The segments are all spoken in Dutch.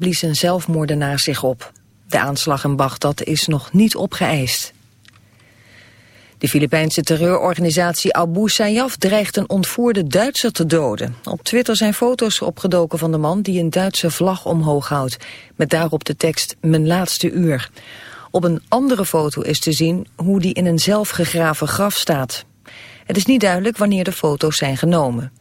blies een zelfmoordenaar zich op. De aanslag in Bagdad is nog niet opgeëist. De Filipijnse terreurorganisatie Abu Sayyaf dreigt een ontvoerde Duitser te doden. Op Twitter zijn foto's opgedoken van de man die een Duitse vlag omhoog houdt. Met daarop de tekst Mijn laatste uur. Op een andere foto is te zien hoe die in een zelfgegraven graf staat. Het is niet duidelijk wanneer de foto's zijn genomen.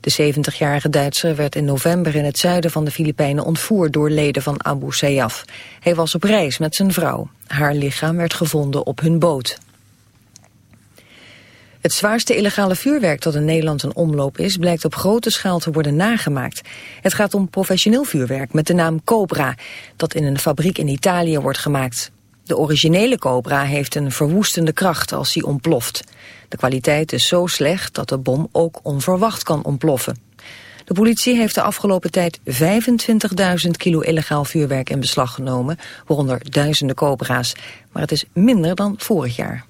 De 70-jarige Duitser werd in november in het zuiden van de Filipijnen ontvoerd door leden van Abu Sayyaf. Hij was op reis met zijn vrouw. Haar lichaam werd gevonden op hun boot. Het zwaarste illegale vuurwerk dat in Nederland een omloop is... blijkt op grote schaal te worden nagemaakt. Het gaat om professioneel vuurwerk met de naam Cobra... dat in een fabriek in Italië wordt gemaakt. De originele Cobra heeft een verwoestende kracht als hij ontploft. De kwaliteit is zo slecht dat de bom ook onverwacht kan ontploffen. De politie heeft de afgelopen tijd 25.000 kilo illegaal vuurwerk in beslag genomen, waaronder duizenden cobra's. Maar het is minder dan vorig jaar.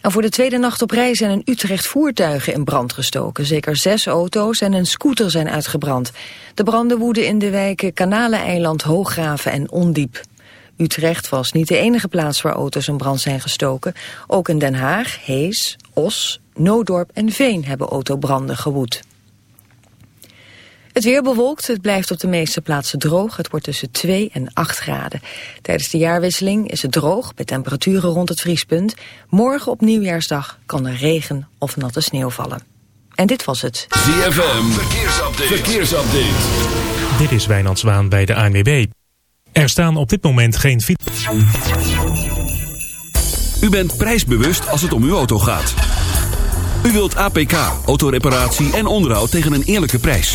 En voor de tweede nacht op rij zijn in Utrecht voertuigen in brand gestoken. Zeker zes auto's en een scooter zijn uitgebrand. De branden woeden in de wijken Kanaleneiland, Hooggraven en Ondiep. Utrecht was niet de enige plaats waar auto's in brand zijn gestoken. Ook in Den Haag, Hees, Os, Noodorp en Veen hebben autobranden gewoed. Het weer bewolkt, het blijft op de meeste plaatsen droog. Het wordt tussen 2 en 8 graden. Tijdens de jaarwisseling is het droog, met temperaturen rond het vriespunt. Morgen op Nieuwjaarsdag kan er regen of natte sneeuw vallen. En dit was het. ZFM, verkeersupdate. verkeersupdate. Dit is Wijnand Zwaan bij de ANWB. Er staan op dit moment geen fiets. U bent prijsbewust als het om uw auto gaat. U wilt APK, autoreparatie en onderhoud tegen een eerlijke prijs.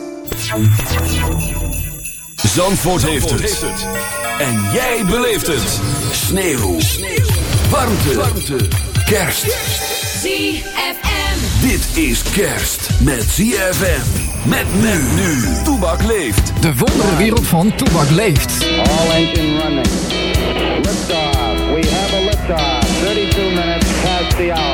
Zandvoort, heeft, het. En jij beleeft het. Sneeuw. Sneeuw. Warmte. Warmte. Kerst. ZFM. Dit is kerst met ZFM. Met men nu. Toebak leeft. De wondere wereld van Toebak leeft. All engine running. Liftoff. We have a liftoff. 32 minutes past the hour.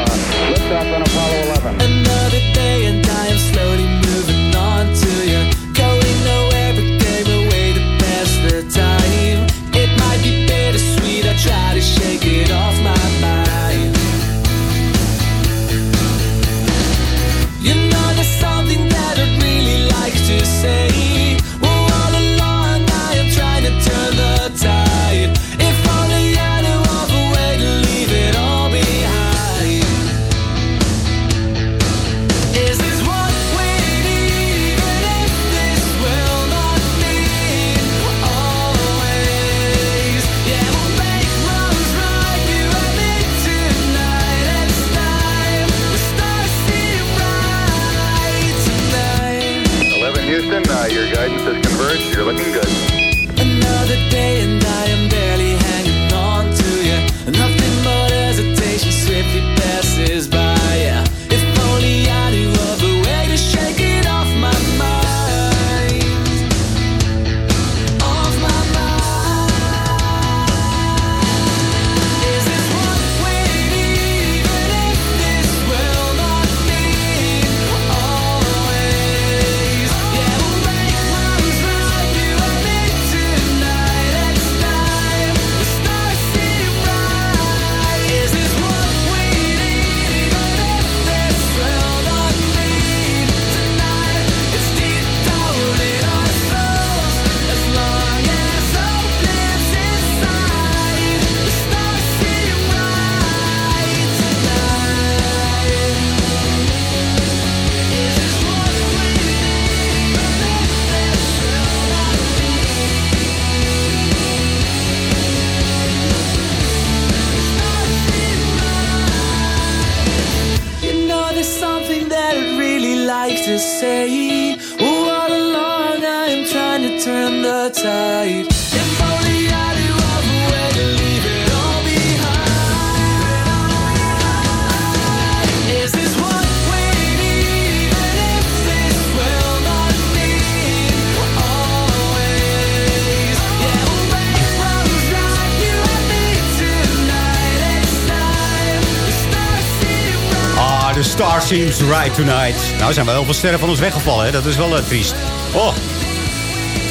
Star seems right tonight. Nou zijn wel heel veel sterren van ons weggevallen, hè? Dat is wel eh, triest. Oh.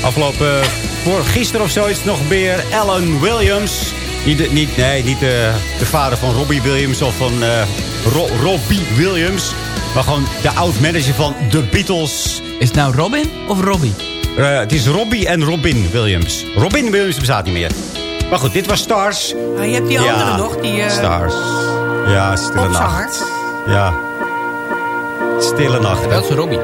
Afgelopen, eh, voor gisteren of zoiets nog weer Alan Williams. Niet, de- niet, nee, niet de, de vader van Robbie Williams of van eh, Ro- Robbie Williams. Maar gewoon de oud-manager van The Beatles. Is het nou Robin of Robbie? Eh, het is Robbie en Robin Williams. Robin Williams bestaat niet meer. Maar goed, dit was Stars. Ah, je hebt die andere nog, die eh Stars. Ja, Stille. Nacht. Ja. Stille Nacht. Dat is Robbie.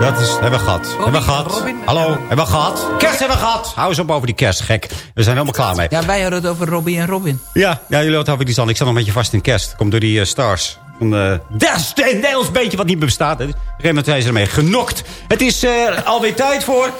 Dat is, hebben we gehad. hebben we gehad. Robin. Hallo, hebben we gehad. Kerst hebben we gehad. Hou eens op over die kerst, gek. We zijn helemaal klaar mee. Ja, wij hadden het over Robbie en Robin. Ja, ja jullie hadden over die zand. Ik zat nog een beetje vast in kerst. Komt door die eh, stars. Een uh, Nederlands beetje wat niet meer bestaat. Op een gegeven moment zijn ze ermee genokt. Het is eh, alweer tijd voor...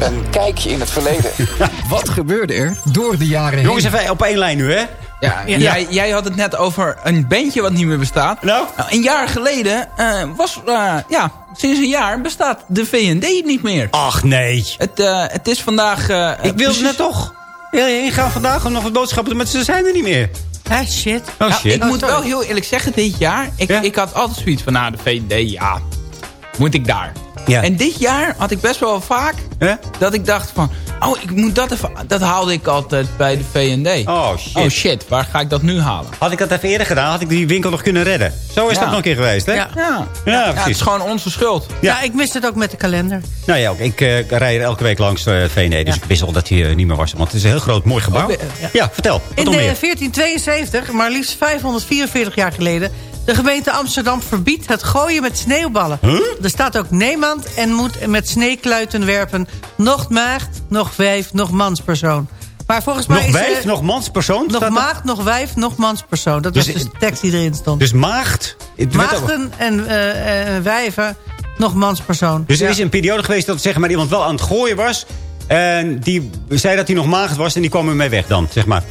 Een kijkje in het verleden. Wat gebeurde er door de jaren heen? Jongens, even op één lijn nu, hè? Ja, Jij, jij had het net over een bandje wat niet meer bestaat. Nou? een jaar geleden uh, was, uh, ja, sinds een jaar bestaat de V&D niet meer. Ach, nee. Het, uh, het is vandaag... Ik wilde net toch ingaan vandaag om nog wat boodschappen doen, maar ze zijn er niet meer. Ah, shit. Oh, nou, shit. Ik moet wel heel eerlijk zeggen, dit jaar... Ik, Ja? ik had altijd zoiets van, nou, de V&D, ja, moet ik daar. Ja. En dit jaar had ik best wel vaak Hè? dat ik dacht van... Oh, ik moet dat even... Dat haalde ik altijd bij de V&D. Oh, shit. Oh shit, waar ga ik dat nu halen? Had ik dat even eerder gedaan, had ik die winkel nog kunnen redden. Zo is Ja. dat nog een keer geweest, hè? Ja. Ja, Ja, het precies. is gewoon onze schuld. Ja. Ja. ik mis het ook met de kalender. Nou ja, ook. ik eh rij er elke week langs uh, VND, dus Ja. ik wist al dat hij eh, niet meer was. Want het is een heel groot, mooi gebouw. Oh, ja. ja. vertel. Wat In nog de meer? 1472, maar liefst 544 jaar geleden... de gemeente Amsterdam verbiedt het gooien met sneeuwballen. Er staat ook niemand en moet met sneekluiten werpen... nog maagd, nog wijf, nog manspersoon. Maar volgens mij Nog is... wijf, eh, nog manspersoon? nog staat maagd, nog wijf, nog manspersoon. Dat Dus was dus de tekst die erin stond. Dus maagd. Maagden en eh, wijven, nog manspersoon. Dus er is een periode geweest dat zeg maar, iemand wel aan het gooien was. En die zei dat hij nog maagd was en die kwam ermee weg dan, zeg maar.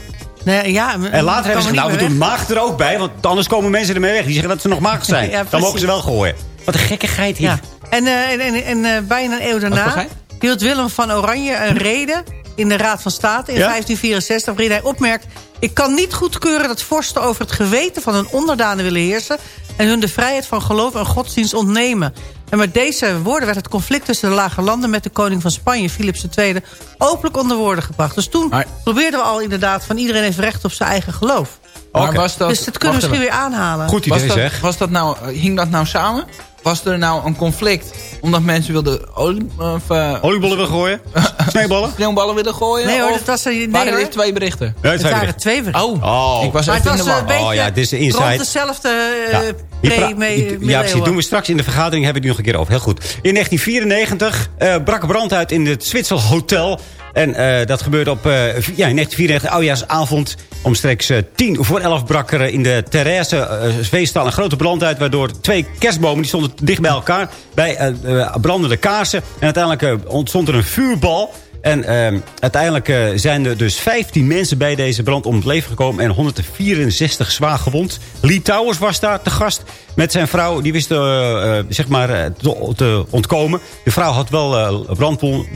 Nee, ja, En later hebben ze gezegd, nou, we doen maagd er ook bij. Want anders komen mensen ermee weg. Die zeggen dat ze nog maagd zijn. Ja, dan mogen ze wel gooien. Wat een gekkigheid hier. Ja. En, eh, en, en, en eh, bijna een eeuw daarna hield Willem van Oranje een reden in de Raad van State in Ja? 1564... waarin hij opmerkt... ik kan niet goedkeuren dat vorsten over het geweten van hun onderdanen willen heersen... en hun de vrijheid van geloof en godsdienst ontnemen. En met deze woorden werd het conflict tussen de lage landen... met de koning van Spanje, Philips II, openlijk onder woorden gebracht. Dus toen Maar- probeerden we al inderdaad van iedereen heeft recht op zijn eigen geloof. Was dat, dus dat kunnen we misschien weer aanhalen. Goed was idee dat, zeg. was dat nou, hing dat nou samen? Was er nou een conflict omdat mensen wilden olie, of, uh, Oliebollen willen gooien? Sneeuwballen? sneeuwballen willen gooien? Nee hoor, dat was er- nee, waren dit twee berichten? Ja, Het waren er. twee berichten. Oh, Oh. ik was Maar het even in was de een war. beetje Oh ja, dit is de rond inside. dezelfde eh Ja. Mee ja, precies. Doen we straks in de vergadering hebben we het nu nog een keer over. Heel goed. In 1994 eh, brak brand uit in het Zwitser Hotel. En eh, dat gebeurde op v- ja, in 1994, oudjaarsavond. Omstreeks eh, tien voor elf brak er in de Therese feestzaal een grote brand uit. Waardoor twee kerstbomen, die stonden dicht bij elkaar. Bij brandende kaarsen. En uiteindelijk ontstond er een vuurbal. En eh, uiteindelijk eh, zijn er dus 15 mensen bij deze brand om het leven gekomen. En 164 zwaar gewond. Lee Towers was daar te gast met zijn vrouw. Die wist eh, zeg maar, te, te ontkomen. De vrouw had wel brandwon-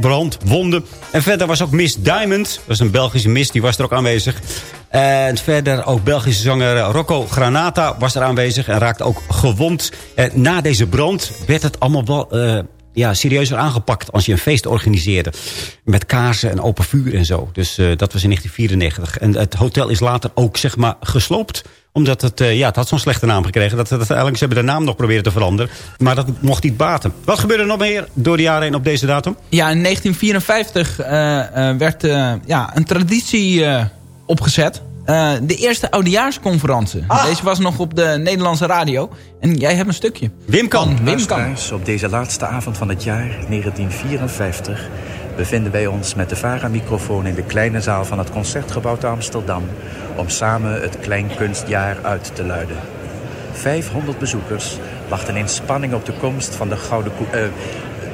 brandwonden. En verder was ook Miss Diamond. Dat is een Belgische Miss, die was er ook aanwezig. En verder ook Belgische zanger Rocco Granata was er aanwezig. En raakte ook gewond. En na deze brand werd het allemaal wel... ja, serieuzer aangepakt als je een feest organiseerde. Met kaarsen en open vuur en zo. Dus eh, dat was in 1994. En het hotel is later ook zeg maar gesloopt. Omdat het, eh, ja, het had zo'n slechte naam gekregen. Dat, dat, uiteindelijk ze hebben de naam nog proberen te veranderen. Maar dat mocht niet baten. Wat gebeurde er nog meer door de jaren heen op deze datum? Ja, in 1954 eh, werd ja, een traditie opgezet. Eh, de eerste oudejaarsconferentie. Ah. Deze was nog op de Nederlandse radio. En jij hebt een stukje. Wim kan. Wim kan. Op deze laatste avond van het jaar 1954 bevinden wij ons met de VARA-microfoon in de kleine zaal van het Concertgebouw te Amsterdam om samen het Kleinkunstjaar uit te luiden. 500 bezoekers, wacht in spanning op de komst van de gouden koe... eh,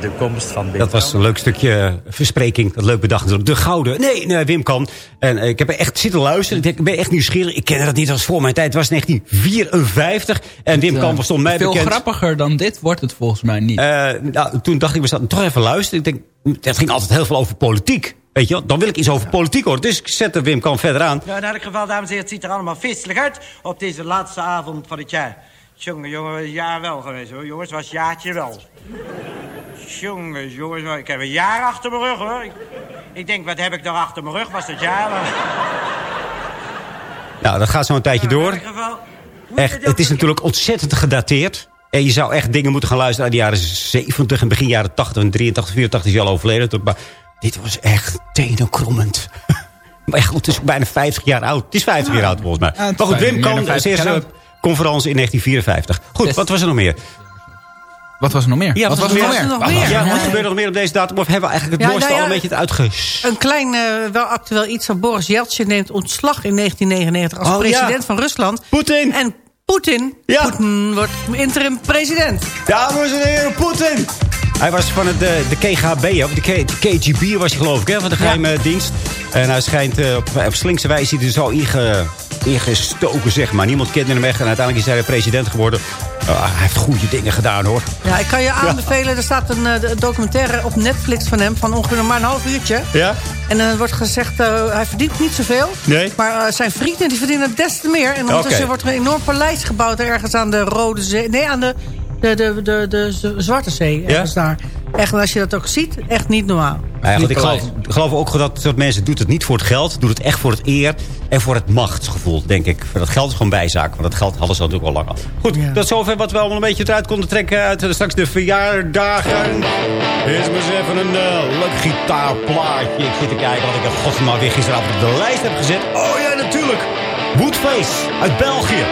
de komst van Wim Dat was een leuk stukje verspreking. Dat leuk bedacht. De Gouden. Nee, nee Wim kan. En eh, ik heb er echt zitten luisteren. Ik ben echt nieuwsgierig. Ik ken dat niet als voor mijn tijd. Het was 1954. En Wim Kamp eh, stond mij Veel bekend. grappiger dan dit wordt het volgens mij niet. Eh, nou, toen dacht ik, we zaten toch even luisteren. Ik denk, het ging altijd heel veel over politiek. Weet je wel? Dan wil ik iets over politiek horen. Dus ik zette Wim Kamp verder aan. Ja, in elk geval, dames en heren, het ziet er allemaal feestelijk uit op deze laatste avond van het jaar. Jongen, jongen, ja wel geweest hoor, jongens, was jaartje wel. Jongens, jongens, maar ik heb een jaar achter mijn rug hoor. Ik, ik denk, wat heb ik nog achter mijn rug, was dat jaar wel. Nou, dat gaat zo een tijdje In door. Echt, het is natuurlijk ontzettend gedateerd. En je zou echt dingen moeten gaan luisteren uit de jaren 70 en begin jaren 80 en 83, 84 is hij al overleden. Maar dit was echt tenenkrommend. Maar goed, het is ook bijna 50 jaar oud. Het is 50 jaar oud volgens mij. Maar goed, Wim kan 50 zijn jaar eerste conferentie in 1954. Goed, wat was er nog meer? Wat was er nog meer? Ja, wat was er nog meer? nog meer? Ja, wat gebeurde er nog meer op deze datum? Of hebben we eigenlijk het Ja, mooiste nou al een beetje het uitges... Een klein, eh, wel actueel iets van Boris Yeltsin neemt ontslag in 1999 als Oh, president ja. van Rusland. Poetin! En Poetin, wordt interim president. Dames en heren, Poetin! Hij was van het, eh, de KGB, of de, K- de KGB was hij geloof ik, hè, van de geheime dienst. En hij schijnt eh, op, op slinkse wijze hij er zo inge, ingestoken, zeg maar. Niemand kende hem echt en uiteindelijk is hij president geworden. Ah, hij heeft goede dingen gedaan, hoor. Ja, ik kan je aanbevelen, er staat een eh, documentaire op Netflix van hem... van ongeveer maar een half uurtje. Ja? En dan wordt gezegd, eh, hij verdient niet zoveel. Nee. Maar eh, zijn vrienden die verdienen des te meer. En ondertussen wordt er een enorm paleis gebouwd... ergens aan de Rode Zee. Nee, aan de, de, de, de, de, Zwarte Zee. Ergens daar. Echt, en als je dat ook ziet, echt niet normaal. Maar ja, ik geloof, ik geloof ook dat dat soort mensen doet het niet voor het geld. Doet het echt voor het eer en voor het machtsgevoel, denk ik. Voor dat geld is gewoon bijzaak. Want dat geld hadden ze natuurlijk al lang al. Goed, Ja. dat is zover wat we allemaal een beetje eruit konden trekken. Uit eh, straks de verjaardagen. Eerst maar eens even een eh, leuk gitaarplaatje. Ik zit te kijken wat ik in godsnaam weer gisteravond op de lijst heb gezet. Oh ja, natuurlijk. Woodface uit België.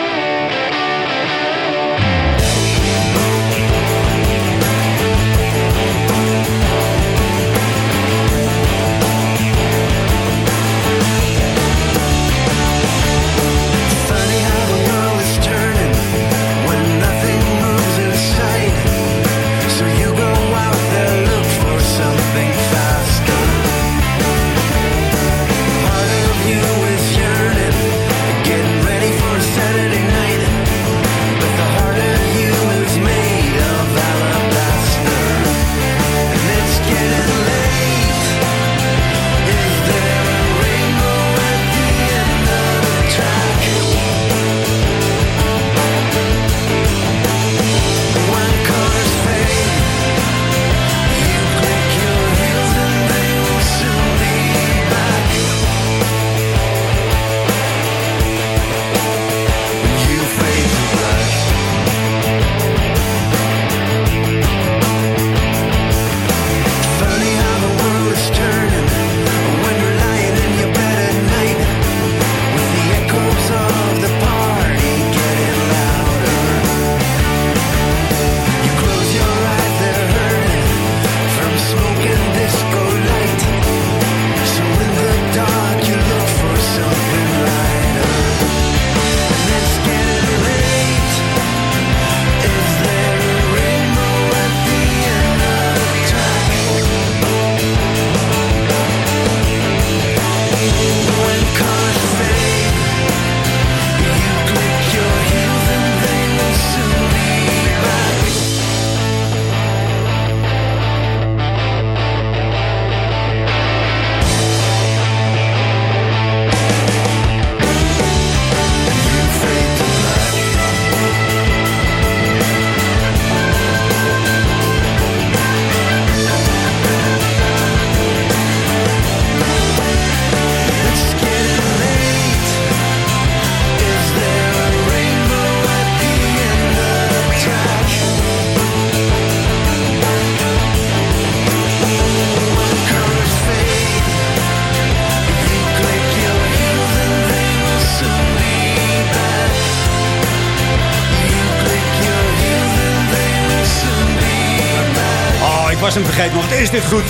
Ik maar wat is dit goed.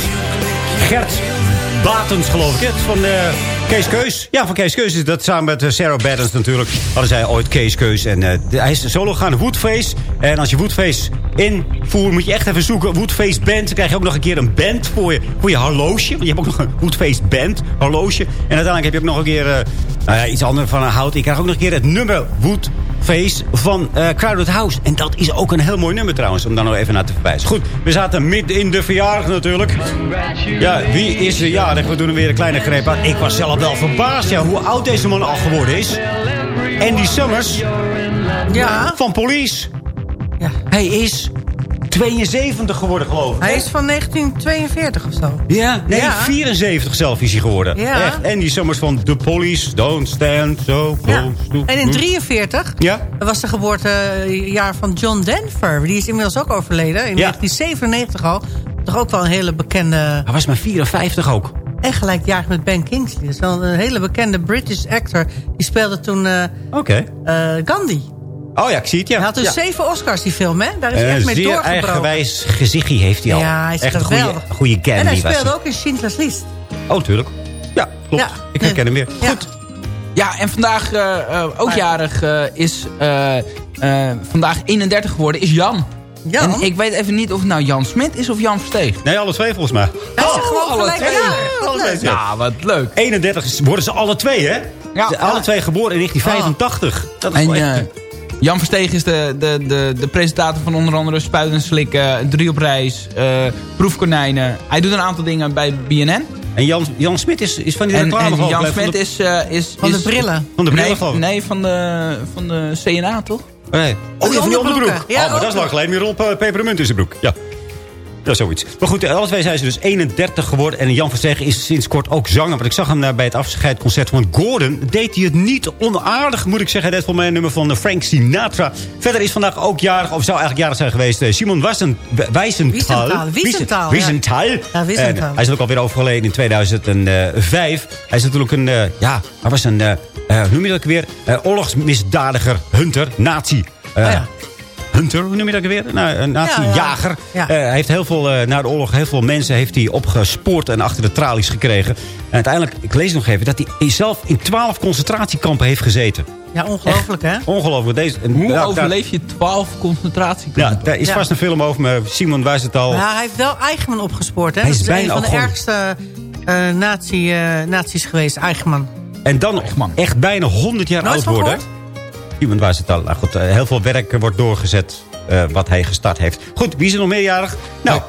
Gert Batens, geloof ik. Het van de Kees Keus. Ja, van Kees Keus is dat samen met eh, Sarah Baddens natuurlijk. Hadden zij ooit Kees Keus. En eh, hij is solo gegaan, Woodface. En als je Woodface invoert, moet je echt even zoeken. Woodface band. Dan krijg je ook nog een keer een band voor je, voor je horloge. Want je hebt ook nog een Woodface band, horloge. En uiteindelijk heb je ook nog een keer nou ja, iets anders van een hout. Je krijgt ook nog een keer het nummer Woodface van eh Crowded House. En dat is ook een heel mooi nummer trouwens, om daar nog even naar te verwijzen. Goed, we zaten midden in de verjaardag natuurlijk. Ja, wie is er jarig? We doen er weer een kleine greep aan. Ik was zelf wel verbaasd ja, hoe oud deze man al geworden is. Andy Summers Ja. van Police. Ja. Hij is 72 geworden, geloof ik. Hij is van 1942 of zo. Ja, nee, Ja. 74 zelf is hij geworden. Ja. Echt. Andy Summers van The Police, Don't Stand So Ja. Close to... En in 43 Ja. was de geboortejaar van John Denver. Die is inmiddels ook overleden. In Ja. 1997 al. Toch ook wel een hele bekende... Hij was maar 54 ook. En gelijkjarig met Ben Kingsley. Dat is wel een hele bekende British actor. Die speelde toen eh, Oké. eh, Gandhi. Oh ja, ik zie het, ja. Hij had dus ja. zeven Oscars, die film, hè? Daar is hij echt Een mee zeer doorgebroken. eigenwijs gezichtje heeft hij al. Ja, hij is Echt een goede, goede Gandhi En hij speelde ook in Schindler's List. Oh, tuurlijk. Ja, klopt. Ja. Ik herken hem weer. Ja. Goed. Ja, en vandaag eh, eh, ook Ah. jarig eh, is... eh, eh, vandaag 31 geworden, is Jan. Jan? En ik weet even niet of het nou Jan Smit is of Jan Versteeg. Nee, alle twee volgens mij. Hij is gewoon alle gelijk. twee. Ja, Alle twee. Ja, wat leuk. 31 worden ze alle twee, hè? Ja. Ze- Alle twee geboren in 1985. Dat is En wel eh, echt... Jan Versteeg is de, de, de, de presentator van onder andere Spuiten en Slikken, Drie op Reis, eh, Proefkonijnen. Hij doet een aantal dingen bij BNN. En Jan, Jan Smit is, is van die En, reclame en Jan van Smit de- is, eh, is... Van de is- brillen. Van de brillen Nee, nee van, de, van de CNA, toch? Nee. Oh, ja, van die onderbroek. Ja, oh, maar dat is lang geleden. Meer op uh, pepermunt in zijn broek. Ja. Is zoiets. Maar goed, alle twee zijn ze dus 31 geworden. En Jan Verstegen is sinds kort ook zanger. Want ik zag hem daar bij het afscheidconcert van Gordon. Deed hij het niet onaardig, moet ik zeggen. Dit voor mij een nummer van eh, Frank Sinatra. Verder is vandaag ook jarig, of zou eigenlijk jarig zijn geweest... eh, Simon Wassen. Wiesenthal, Wiesenthal, ja. Hij is ook alweer overgeleden in 2005. Hij is natuurlijk een... eh, ja, hij was een... eh, eh, hoe noem je dat ook weer? Eh, oorlogsmisdadiger, hunter, nazi. Eh, Oh ja. Hunter, hoe noem je dat ook weer? Nou, een nazi-jager. Ja, ja. Eh, hij heeft heel veel, eh, na de oorlog, heel veel mensen heeft hij opgespoord en achter de tralies gekregen. En uiteindelijk, ik lees nog even, dat hij zelf in twaalf concentratiekampen heeft gezeten. Ja, ongelooflijk, hè? Ongelooflijk. Deze, Hoe overleef je 12 concentratiekampen? Ja, daar is Ja. vast een film over, maar Simon wijst het al. Ja, hij heeft wel Eichmann opgespoord, hè? Hij is dat is een bijna van de ergste eh nazi, eh, nazi's geweest, Eichmann. En dan man. echt bijna 100 jaar Nooit oud van worden. Simon wijst het al. Nou goed, eh, heel veel werk wordt doorgezet eh, wat hij gestart heeft. Goed, wie is er nog meerjarig? Nou,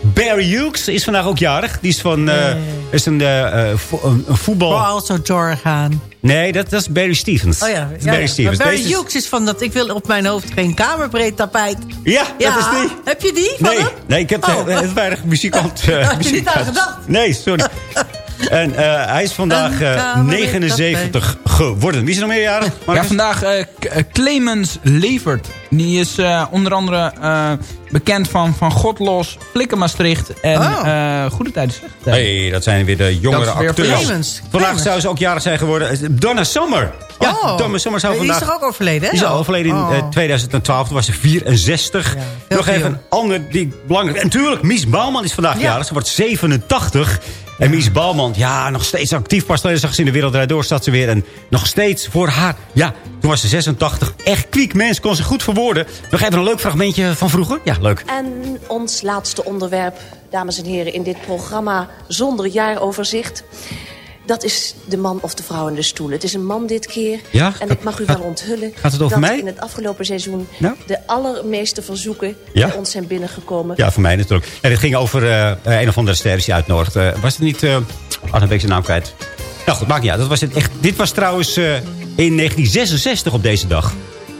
Barry Hughes is vandaag ook jarig. Die is van eh, is een, eh, vo- een, voetbal... Also Jorgaan. Nee, dat, dat is Barry Stevens. Oh ja, Barry ja. Stevens. Maar Barry Deze Hughes is van dat ik wil op mijn hoofd geen kamerbreed tapijt. Ja, Ja, dat is die. heb je die van Nee, hem? nee, ik heb Oh. eh, heel weinig muzikant. Daar had je niet aan gedacht. Nee, sorry. En eh, hij is vandaag Een eh, kamer met 79 geworden. Wie is er nog meerjarig? Ja, Marcus? vandaag eh, Clemens Levert. Die is eh, onder andere eh, bekend van, van God Los, Flikker Maastricht en Oh. eh, Goede Tijden, Slechte Tijden. Hey, dat zijn weer de jongere weer acteurs. Clemens. Vandaag Clemens. zou ze ook jarig zijn geworden. Donna Summer. Ja, Oh. Donna Summer zou Die vandaag... is toch ook overleden, hè? Die is al overleden in Oh. eh, 2012. Toen was ze 64. veel Nog even een ander die belangrijk... En natuurlijk, Mies Bouwman is vandaag Ja. jarig. Ze wordt 87. En Mies ja, nog steeds actief. Pas zag ze in de wereld door, staat ze weer. En nog steeds voor haar. Ja, toen was ze 86. Echt kwiek mens, kon ze goed verwoorden. Nog even een leuk fragmentje van vroeger. Ja, leuk. En ons laatste onderwerp, dames en heren, in dit programma zonder jaaroverzicht. Dat is de man of de vrouw in de stoel. Het is een man dit keer. Ja? En ik mag u wel onthullen gaat het over dat mij? in het afgelopen seizoen de allermeeste verzoeken Ja? bij ons zijn binnengekomen. Ja, voor mij natuurlijk. En het ging over eh, eh, een of andere ster die je uitnodigt. Eh, was het niet... eh oh, dan ben ik zijn naam kwijt. Nou goed, maakt niet uit. Dat was het echt, dit was trouwens in 1966 op deze dag.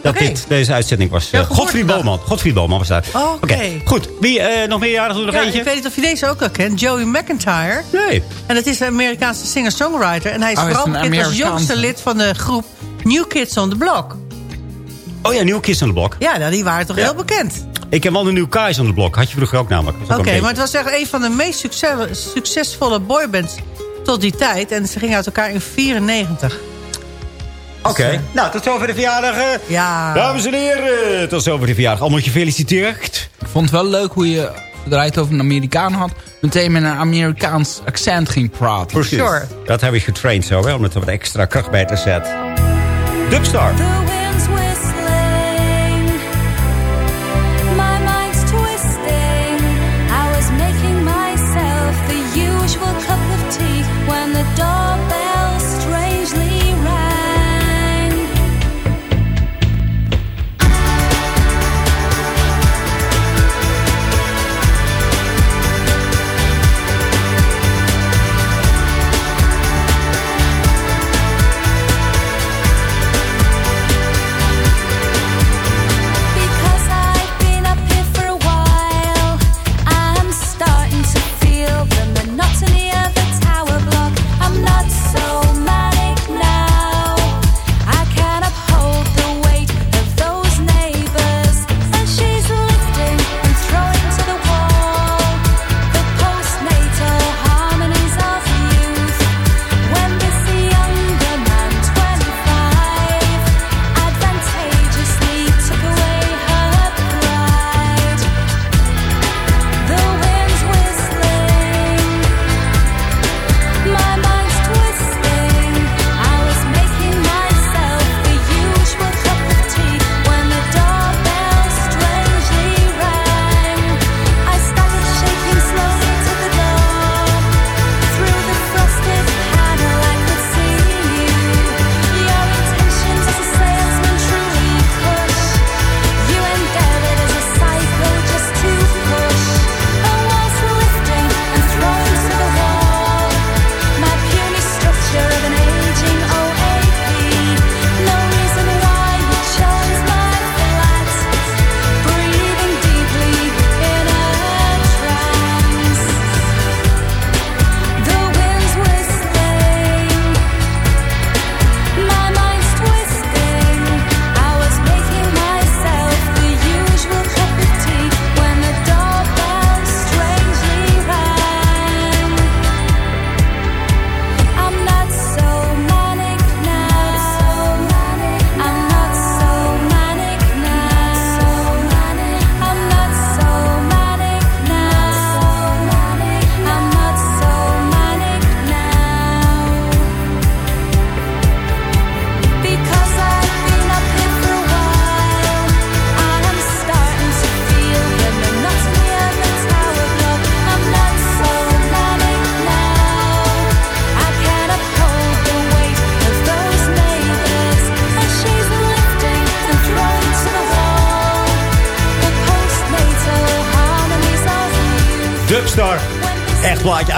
Dat dit, deze uitzending was. Eh, Godfried. Boman. Godfried Boman was daar. Oh, oké. Goed. Wie eh, nog meer jaren? Doe nog Ja, eentje? ik weet niet of je deze ook al kent. Joey McIntyre. Nee. En het is een Amerikaanse singer-songwriter. En hij is Oh, is vooral bekend als jongste lid van de groep New Kids on the Block. Oh ja, Nieuw Kids on the Block. Ja, nou, die waren toch Ja. heel bekend. Ik heb wel een Nieuw Kais on the Block. Had je vroeger ook namelijk. Oké, maar beetje. het was echt een van de meest succes- succesvolle boybands tot die tijd. En ze gingen uit elkaar in 94. Oké. Nou, tot zover de verjaardag. eh. Ja. Dames en heren, tot zover de verjaardag. Allemaal gefeliciteerd. Ik vond het wel leuk hoe je, het over een Amerikaan had... meteen met een Amerikaans accent ging praten. Precies. Dat heb ik getraind zo, hè, om er wat extra kracht bij te zetten. Dubstar.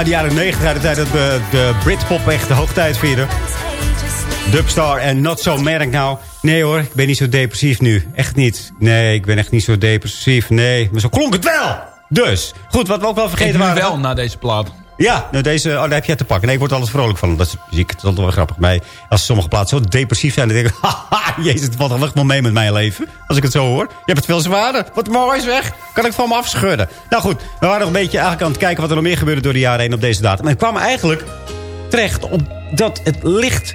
De jaren 90, uit de tijd dat de, de Britpop echt de hoogtijd vierde. Dubstar en Not So Merk nou. Nee hoor, ik ben niet zo depressief nu. Echt niet. Nee, ik ben echt niet zo depressief. Nee, maar zo klonk het wel. Dus, goed, wat we ook wel vergeten Ik waren. wel na deze plaat. Ja, nou deze, oh, daar heb jij te pakken. Nee, ik word alles vrolijk van. Dat is muziek. Dat is altijd wel grappig. Mij, als sommige plaatsen zo depressief zijn, dan denk ik... Haha, jezus, valt echt wel mee met mijn leven. Als ik het zo hoor. Je hebt het veel zwaarder. Wat mooi is weg. Kan ik van me afschudden. Nou goed, we waren nog een beetje eigenlijk aan het kijken... wat er nog meer gebeurde door de jaren heen op deze datum. En we kwamen eigenlijk terecht op dat het licht...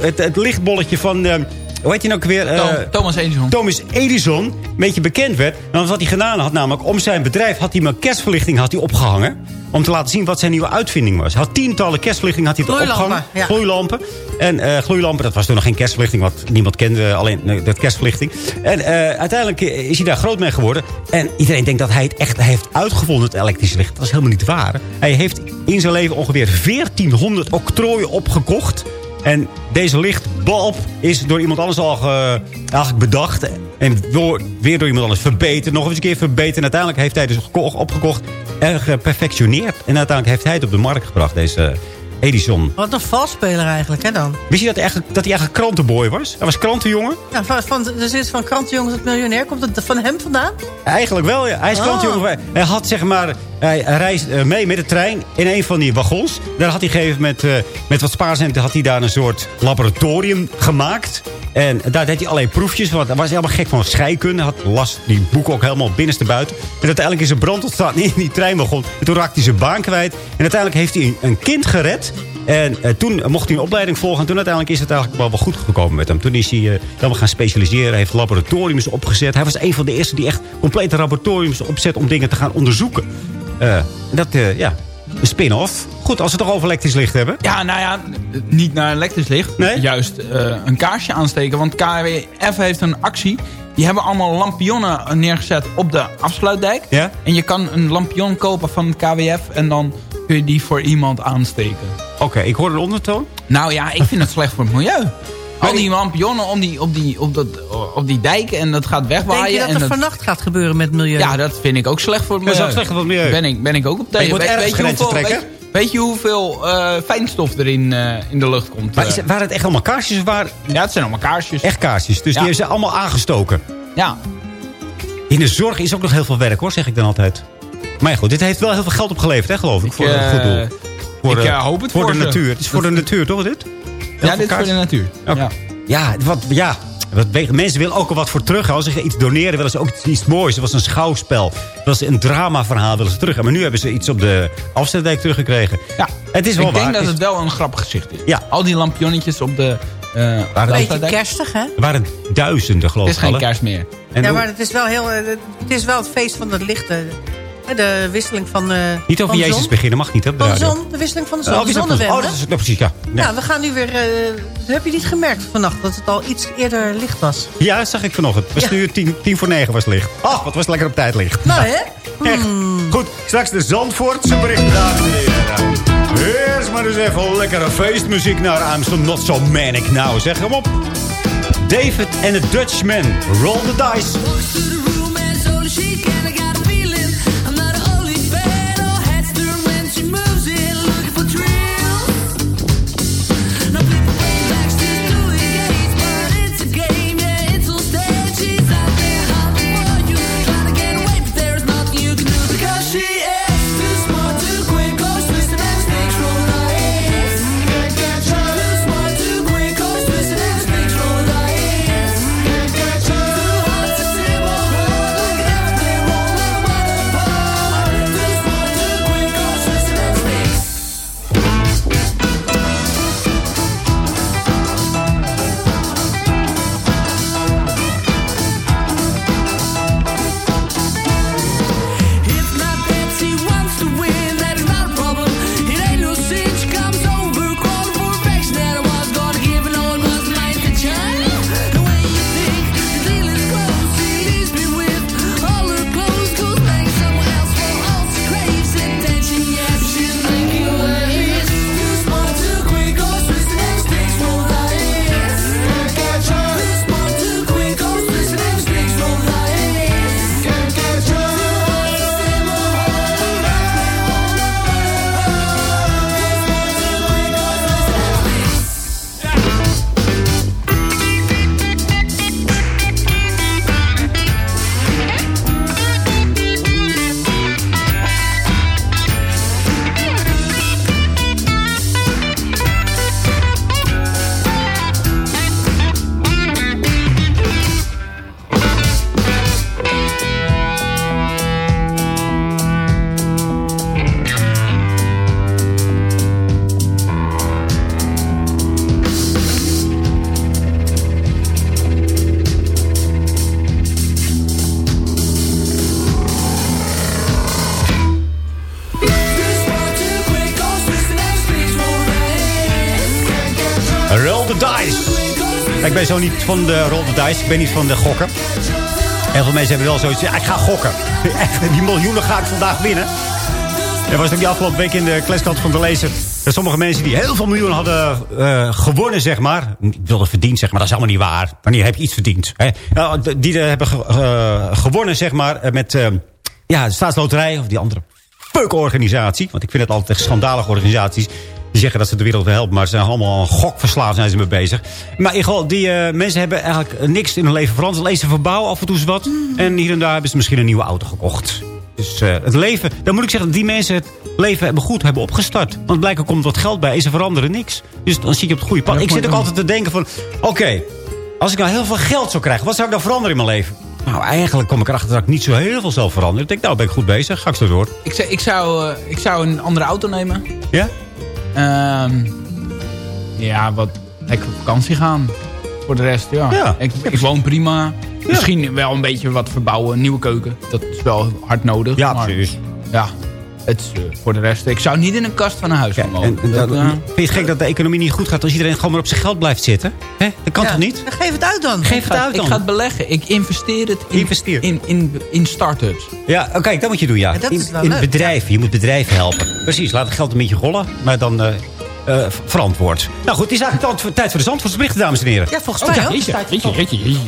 Het, het lichtbolletje van... eh, hoe heet hij nou ook weer? Eh, Thomas Edison. Thomas Edison een beetje bekend werd. Want wat hij gedaan had, namelijk om zijn bedrijf had hij een kerstverlichting had hij opgehangen. Om te laten zien wat zijn nieuwe uitvinding was. Hij had tientallen kerstverlichtingen had hij opgehangen. ja. Gloeilampen. En eh, gloeilampen, dat was toen nog geen kerstverlichting. Want niemand kende alleen eh, dat kerstverlichting. En uiteindelijk is hij daar groot mee geworden. En iedereen denkt dat hij het echt heeft uitgevonden, het elektrische licht. Dat is helemaal niet waar. Hij heeft in zijn leven ongeveer 1400 octrooien opgekocht. En deze lichtbalb is door iemand anders al ge- eigenlijk bedacht. En door, weer door iemand anders verbeterd. Nog eens een keer verbeterd. En uiteindelijk heeft hij dus geko- opgekocht en geperfectioneerd. En uiteindelijk heeft hij het op de markt gebracht, deze Edison. Wat een valspeler eigenlijk, hè dan? Wist je dat hij eigenlijk, dat hij eigenlijk krantenboy was? Hij was krantenjongen. Ja, van, van, dus is van krantenjongens tot miljonair. Komt het van hem vandaan? Eigenlijk wel, ja. Hij is Oh. krantenjongen. Hij had zeg maar... Hij reist eh, mee met de trein in een van die wagons. Daar had hij gegeven met, eh, met wat spaarcenten... had hij daar een soort laboratorium gemaakt. En daar deed hij allerlei proefjes. Want hij was helemaal gek van scheikunde. Had las die boeken ook helemaal binnenste buiten. En uiteindelijk is er brand ontstaan in die treinwagon. En toen raakte hij zijn baan kwijt. En uiteindelijk heeft hij een, kind gered... En eh, toen mocht hij een opleiding volgen. En toen uiteindelijk is het eigenlijk wel, wel goed gekomen met hem. Toen is hij eh, helemaal gaan specialiseren. Heeft laboratoriums opgezet. Hij was een van de eerste die echt complete laboratoriums opzet om dingen te gaan onderzoeken. Eh, dat, eh, ja, een spin-off. Goed, als we het toch over elektrisch licht hebben. Ja, nou ja, niet naar elektrisch licht. Nee? Juist eh, een kaarsje aansteken. Want KWF heeft een actie. Die hebben allemaal lampionnen neergezet op de afsluitdijk. Ja? En je kan een lampion kopen van het KWF. En dan kun je die voor iemand aansteken. Oké, ik hoor een ondertoon. Nou ja, ik vind het slecht voor het milieu. Al die lampionnen om die, op, die, op, dat, op die dijken en dat gaat wegwaaien. Denk je dat en er dat- vannacht gaat gebeuren met het milieu? Ja, dat vind ik ook slecht voor het Dat is milieu. ook slecht voor het milieu. Ben ik, ben ik ook op je tegen. moet ergens je grenzen hoeveel, trekken. weet, weet je hoeveel eh, fijnstof er in, eh, in de lucht komt? Maar eh? is, het- waren het echt allemaal kaarsjes of waren ja, het zijn allemaal kaarsjes. echt kaarsjes? Dus Ja. die hebben ze allemaal aangestoken. Ja. In de zorg is ook nog heel veel werk hoor, zeg ik dan altijd. Maar ja, goed, dit heeft wel heel veel geld opgeleverd, hè, geloof ik. voor een goed doel. Voor, ik, hoop het voor voor de natuur. Het is voor de natuur, toch dit? Ja, dit is voor de natuur. Ja. Ja, wat, ja wat, mensen willen ook al wat voor terug. Als ze iets doneren, willen ze ook iets, iets moois. Het was een schouwspel. Het was een dramaverhaal, willen ze terug. Maar nu hebben ze iets op de afzetdijk teruggekregen. Ja. Het is wel ik denk dat Het het wel een grappig gezicht is. Ja. Al die lampionnetjes op de eh Waren Beetje afsluitdijk. kerstig, hè? Er waren duizenden, geloof Het ik. is geen kerst meer. En ja, maar het is wel heel... eh, Het is wel het feest van het licht. Eh, De wisseling van... eh, Niet over van Jezus zon. beginnen, mag niet, hè? de de zon, de wisseling van de zon. Oh, de is ook- zonnewende. oh, dat is nou, precies, ja. Ja. Ja, we gaan nu weer... eh, heb je niet gemerkt vannacht dat het al iets eerder licht was? Ja, dat zag ik vanochtend. Het was Ja. nu tien, tien voor negen was licht. Ach, wat was het lekker op tijd licht. Nou, hè? Echt. Goed, straks de Zandvoortse bericht, dames en heren. Eerst maar eens even lekkere feestmuziek naar so not so manic now. Zeg hem op. David en de Dutchman. Roll the dice. Zo niet van de roll the dice. Ik ben niet van de gokken. Heel veel mensen hebben wel zoiets. Ja, ik ga gokken. Die miljoenen ga ik vandaag winnen. Er was ook die afgelopen week in de kleskant van te lezen. Dat sommige mensen die heel veel miljoenen hadden eh, gewonnen, zeg maar. Ik wilde verdiend, zeg maar. Dat is allemaal niet waar. Wanneer heb je iets verdiend? Hè? Nou, die hebben eh, gewonnen, zeg maar. eh, met ja, de staatsloterij of die andere fuck-organisatie. Want ik vind het altijd echt schandalige organisaties. Die zeggen dat ze de wereld helpen. Maar ze zijn allemaal gokverslaafd zijn ze mee bezig. Maar in ieder geval, die eh, mensen hebben eigenlijk niks in hun leven veranderd. Alleen ze verbouwen af en toe eens wat. En hier en daar hebben ze misschien een nieuwe auto gekocht. Dus eh, het leven, dan moet ik zeggen dat die mensen het leven hebben goed hebben opgestart. Want blijkbaar komt wat geld bij en ze veranderen niks. Dus dan zit je op het goede pad. ik zit ook altijd te denken van, oké, als ik nou heel veel geld zou krijgen, wat zou ik dan veranderen in mijn leven? Nou, eigenlijk kom ik erachter dat ik niet zo heel veel zal veranderen. Ik denk, nou ben ik goed bezig, ga ik zo door. Ik zou, ik, zou, eh, ik zou een andere auto nemen. Ja? Ehm, ja, wat lekker op vakantie gaan. Voor de rest, ja. Ja. Ik, ik woon prima. Misschien wel een beetje wat verbouwen. Nieuwe keuken. Dat is wel hard nodig. Ja, maar, precies. Ja. Het eh, voor de rest, ik zou niet in een kast van een huis gaan En, wonen. en Dat, dan- eh, vind je het gek dat de economie niet goed gaat... als iedereen gewoon maar op zijn geld blijft zitten? Hè? Dat kan Ja. toch niet? Dan geef het uit dan. Geef ik het ga, uit ik dan. ga het beleggen. Ik investeer het in, Investeer. in, in, in start-ups. Ja, kijk, dat moet je doen, ja. Ja, dat is in bedrijven. Je moet bedrijven helpen. Precies, laat het geld een beetje rollen. Maar dan eh, eh, verantwoord. Nou goed, het is eigenlijk tijd voor- tijd voor de Zandvoortsberichten, dames en heren. Ja, volgens mij. Jeetje, jeetje, jeetje, jeetje.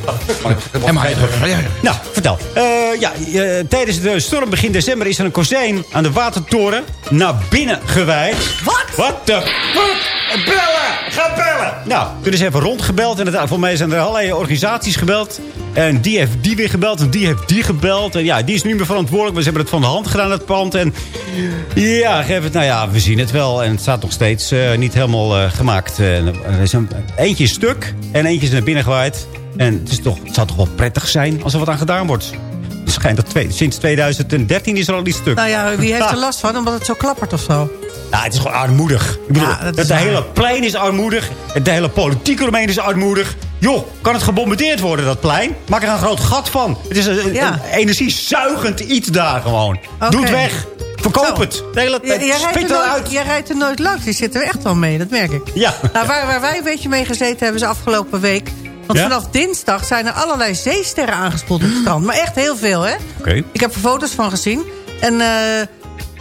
Ja, maar, ja, ja. Nou, vertel. Eh, ja, eh, tijdens de storm begin december is er een kozijn aan de watertoren naar binnen gewijd. Wat? Wat de fuck? Bellen! Ga bellen! Nou, toen is even rondgebeld. En het- volgens mij zijn er allerlei organisaties gebeld. En die heeft die weer gebeld. En die heeft die gebeld. En ja, die is nu meer verantwoordelijk. Maar ze hebben het van de hand gedaan, het pand. En ja, geef het, nou ja, we zien het wel. En het staat nog steeds niet helemaal eh, gemaakt. En er is een, eentje is stuk. En eentje is naar binnen gewaaid. En het, is toch, het zou toch wel prettig zijn als er wat aan gedaan wordt. Het schijnt dat twee, sinds 2013 is er al iets stuk. Nou ja, wie heeft er last van? Omdat het zo klappert of zo? Nou, het is gewoon armoedig. Ik bedoel, Ja, dat hele plein is armoedig. Het hele politiek eromheen is armoedig. Joh, kan het gebombardeerd worden, dat plein? Maak er een groot gat van. Het is een, Ja. een energiezuigend iets daar gewoon. Oké. Doe het weg. Verkoop Zo. het. De hele Ja, jij, rijdt spit er eruit. nooit, jij rijdt er nooit langs. Die zitten er echt wel mee, dat merk ik. Ja. Nou, waar, waar wij een beetje mee gezeten hebben is afgelopen week. Want Ja? vanaf dinsdag zijn er allerlei zeesterren aangespoeld op het strand. Maar echt heel veel, hè? Oké. Ik heb er foto's van gezien. En eh,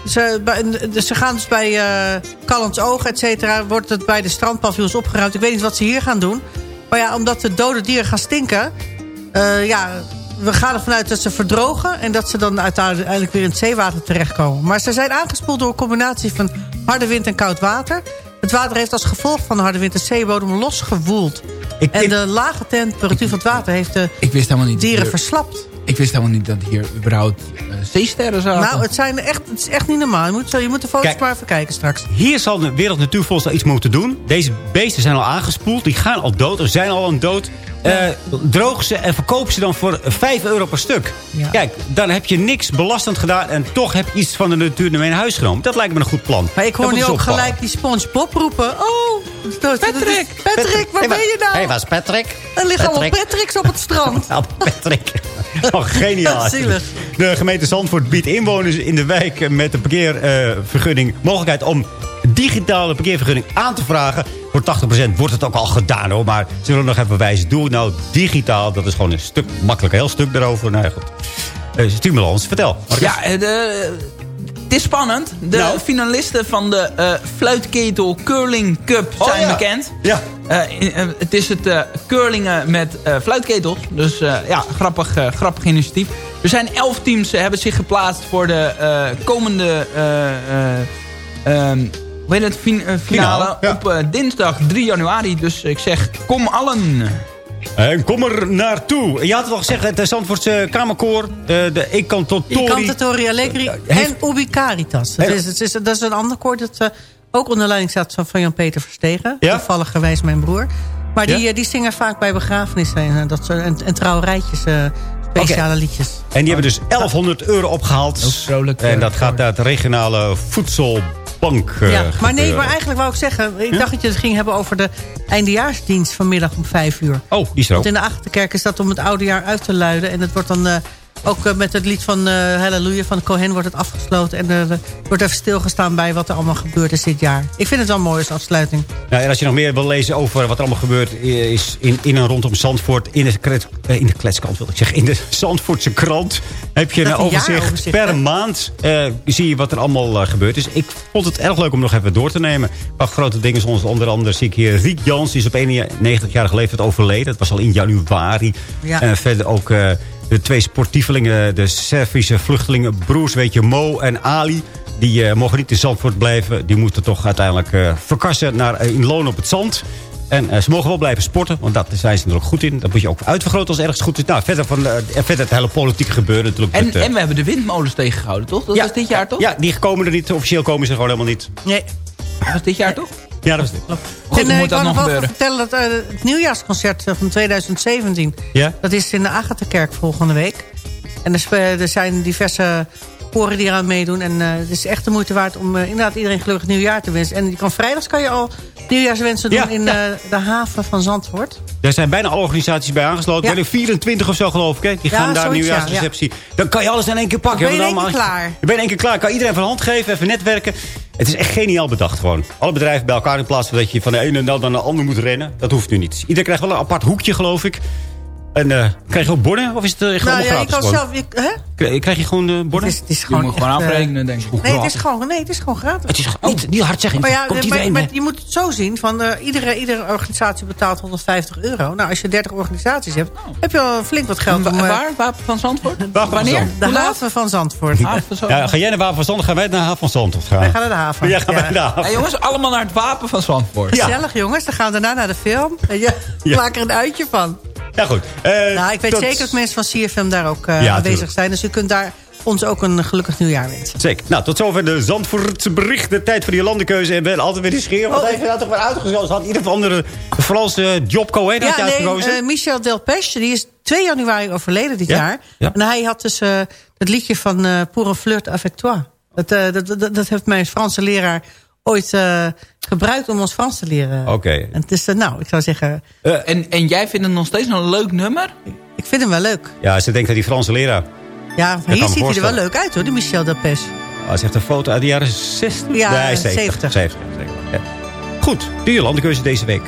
ze, bij- ze gaan dus bij eh Callens Oog, et cetera... wordt het bij de strandpaviljoens opgeruimd. Ik weet niet wat ze hier gaan doen. Maar ja, omdat de dode dieren gaan stinken... eh, ja, we gaan ervan uit dat ze verdrogen... en dat ze dan uiteindelijk weer in het zeewater terechtkomen. Maar ze zijn aangespoeld door een combinatie van harde wind en koud water. Het water heeft als gevolg van de harde wind de zeebodem losgewoeld. Ik- en de lage temperatuur van het water heeft de Ik wist helemaal niet. dieren verslapt. Ik wist helemaal niet dat hier überhaupt eh, zeesterren zaten. Nou, het, zijn echt, het is echt niet normaal. Je moet, je moet de foto's Kijk. maar even kijken straks. Hier zal de Wereld Natuurfonds iets moeten doen. Deze beesten zijn al aangespoeld. Die gaan al dood. Of zijn al aan dood. Eh, droog ze en verkoop ze dan voor 5 euro per stuk. Ja. Kijk, dan heb je niks belastend gedaan. En toch heb je iets van de natuur mee naar huis genomen. Dat lijkt me een goed plan. Maar ik hoor nu ook opvallen. gelijk die SpongeBob roepen. Oh, Patrick! Patrick, waar Hey, ben je nou? Hey, waar is Patrick? er liggen allemaal Patrick. Patricks op het strand. Patrick. Oh, geniaal. Zielig. De gemeente Zandvoort biedt inwoners in de wijk met een parkeervergunning mogelijkheid om digitale parkeervergunning aan te vragen. Voor 80% wordt het ook al gedaan hoor. Maar ze willen nog even wijzen. Doe het nou digitaal. Dat is gewoon een stuk makkelijker. Heel stuk daarover. Nou ja, goed. Eh, stimulans, vertel. Ja, eh, de, het is spannend. De Nou? finalisten van de eh, Fluitketel Curling Cup Oh, zijn ja. bekend. Ja. Eh, eh, het is het curlingen met fluitketels. Dus ja, grappig, grappig initiatief. Er zijn elf teams hebben zich geplaatst voor de komende... hoe heet het? Fin- finale Finale, ja. op dinsdag 3 januari. Dus ik zeg, kom allen. En kom er naartoe. Je had het al gezegd. Het Zandvoortse Kamerkoor. De, de Ecantotori. Incantatori Allegri en Ubi Caritas. Dat is, het is, dat is een ander koor dat eh, ook onder leiding staat van- Jan-Peter Verstegen. Ja? Toevalligerwijs mijn broer. Maar die, Ja? eh, die zingen vaak bij begrafenissen en, eh, dat soort, en, en trouwrijtjes, eh, speciale liedjes. En die hebben dus 1100 euro opgehaald. Vrolijk, En eh, dat gaat naar de regionale voedselbank. eh, Ja, maar nee, maar eigenlijk wou ik zeggen... Ik dacht dat je het ging hebben over de eindejaarsdienst vanmiddag om vijf uur. Oh, die is er ook. Want in de Achterkerk is dat om het oude jaar uit te luiden. En het wordt dan eh, ook eh, met het lied van eh Halleluja van Cohen wordt het afgesloten. En er eh, wordt even stilgestaan bij wat er allemaal gebeurd is dit jaar. Ik vind het wel mooi als afsluiting. Nou, en als je nog meer wil lezen over wat er allemaal gebeurt... eh, is in, in en rondom Zandvoort... in de, kret- in de kletskrant wil ik zeggen... in de Zandvoortse krant... heb je Dat een overzicht. Per hè? maand zie je wat er allemaal gebeurd is. Ik vond het erg leuk om nog even door te nemen. Een paar grote dingen zoals onder andere zie ik hier... Riek Jans, die is op 91-jarige leeftijd overleden. Dat was al in januari. Ja. En verder ook... de twee sportievelingen, de Servische vluchtelingen, broers, weet je, Mo en Ali. Die eh, mogen niet in Zandvoort blijven. Die moeten toch uiteindelijk eh, verkassen naar eh, in loon op het zand. En ze mogen wel blijven sporten, want dat zijn ze er ook goed in. Dat moet je ook uitvergroten als ergens goed is. Nou, verder, van, verder het hele politieke gebeuren natuurlijk. En, met, en we hebben de windmolens tegengehouden, toch? Dat ja, was dit jaar, toch? Ja, die komen er niet. Officieel komen ze gewoon helemaal niet. Nee. Dat was dit jaar, toch? Ja, dat is dit. Goed, en eh, moet ik dat nog wel gebeuren? vertellen dat eh, het nieuwjaarsconcert eh, van 2017... Ja? dat is in de Agatha-kerk volgende week. En er, er zijn diverse koren die eraan meedoen. En eh, het is echt de moeite waard om eh, inderdaad iedereen gelukkig nieuwjaar te wensen. En je kan, vrijdags kan je al nieuwjaarswensen doen Ja, in ja. eh, de haven van Zandvoort. Daar zijn bijna alle organisaties bij aangesloten. Ja. Ben ik 24 of zo geloof ik. Hè? Die gaan daar een nieuwjaarsreceptie. Dan kan je alles in één keer pakken. Dan ben je in één keer klaar. Je bent in één keer klaar. Kan iedereen van hand geven, even netwerken. Het is echt geniaal bedacht gewoon. Alle bedrijven bij elkaar in plaats van dat je van de ene naar de andere moet rennen. Dat hoeft nu niet. Iedereen krijgt wel een apart hoekje geloof ik. En eh, krijg je ook borden? Of is het eh, echt Nou ja, gratis kan gewoon? zelf... Je, hè? Krijg- Krijg je gewoon de borden? Het is, het is Je gewoon moet gewoon echt, eh, afrekenen, denk ik. Nee, het is gewoon, nee, het is gewoon gratis. Het is niet, niet hard zeggen. Maar ja, Komt maar- eh, je moet het zo zien. Van, eh, iedere, iedere organisatie betaalt 150 euro. Nou, als je 30 organisaties hebt, heb je al flink wat geld. Wa- om, eh, waar? Wapen van Zandvoort? Wapen van Wanneer? Zandvoort. De haven van Zandvoort. Haven van Zandvoort. ja, ga jij naar Wapen van Zand? Gaan wij naar Haven van Zandvoort gaan? Wij gaan naar de haven. Ja, gaan wij naar de haven. Hey, jongens, allemaal naar het Wapen van Zandvoort. Ja. Gezellig jongens, dan gaan we daarna naar de film. En je Ja. maak er een uitje van. Ja, goed. Eh, Nou, ik weet tot- zeker dat mensen van CFM daar ook eh, Ja, aanwezig zijn. Dus u kunt daar ons ook een gelukkig nieuwjaar wensen. Zeker. Nou, tot zover de Zandvoortse berichten. Tijd voor die landenkeuze. En ben altijd weer nieuwsgierig. Wat Oh, heeft je nou toch weer uitgezocht? Had ieder of andere Franse Jobco, hè? Dat had je Ja, nee, eh, Michel Delpech, die is 2 januari overleden dit Ja? jaar. Ja. En hij had dus eh, het liedje van eh Pour un flirt avec toi. Dat, eh, dat, dat, dat heeft mijn Franse leraar ooit eh, gebruikt om ons Frans te leren. Oké. En het is, eh, nou, ik zou zeggen, En, en jij vindt het nog steeds een leuk nummer? ik vind hem wel leuk. Ja, ze denkt dat die Franse leraar... Ja, hier ziet hij er wel leuk uit hoor, die Michel Delpech. Hij zegt een foto uit de jaren 60? Ja, nee, 70. 70. 70, ja. Goed, de landenkeuze deze week.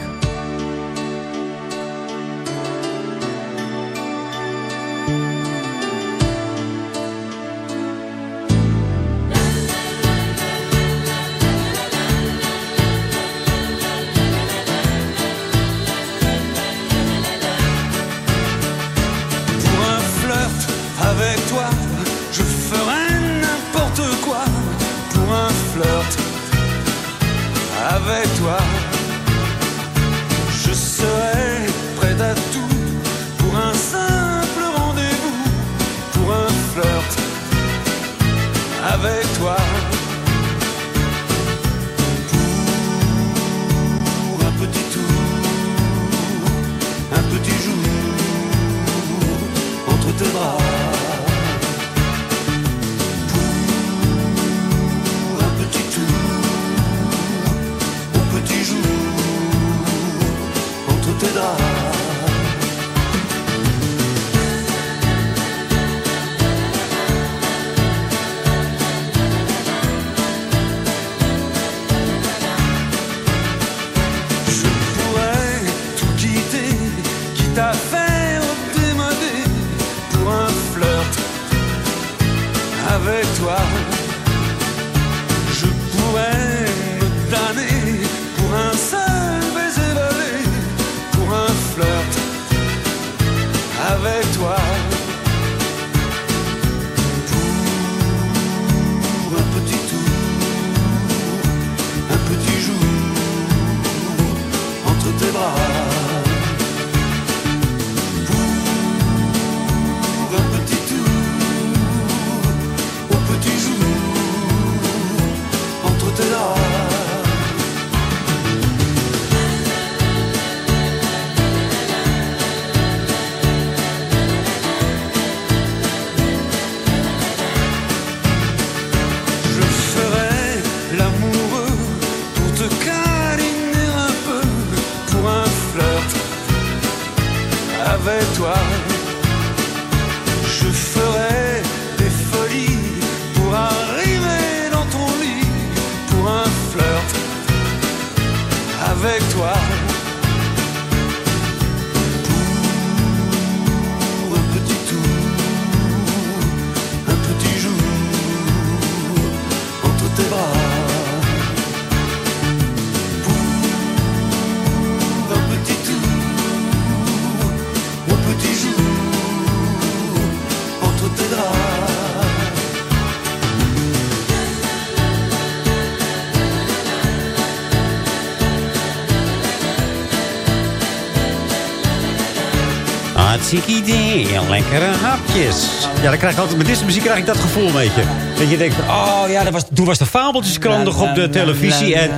Idee. Lekkere hapjes. Ja, dan krijg ik altijd met deze muziek krijg ik dat gevoel, weet je. Dat je denkt, oh ja, dat was, toen was de fabeltjeskrant nog op de televisie. En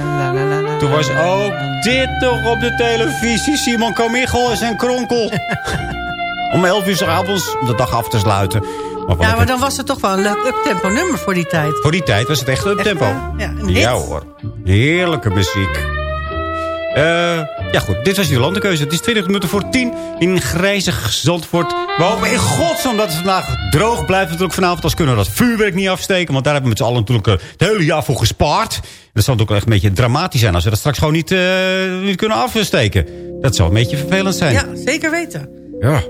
toen was ook dit nog op de televisie. Simon Kamichel en zijn kronkel. Om 11 uur 's avonds de dag af te sluiten. Maar Ja, maar dan was het toch wel een leuk uptempo nummer voor die tijd. Voor die tijd was het echt een Echt, tempo. ja. Ja hoor. Heerlijke muziek. Eh, ja goed, dit was de landenkeuze. Het is 20 minuten voor 10 in grijzig Zandvoort. We hopen in godsnaam dat het vandaag droog blijft. Natuurlijk vanavond als kunnen we dat vuurwerk niet afsteken. Want daar hebben we met z'n allen natuurlijk eh, het hele jaar voor gespaard. Dat zal ook echt een beetje dramatisch zijn als we dat straks gewoon niet, eh, niet kunnen afsteken. Dat zou een beetje vervelend zijn. Ja, zeker weten. Ja.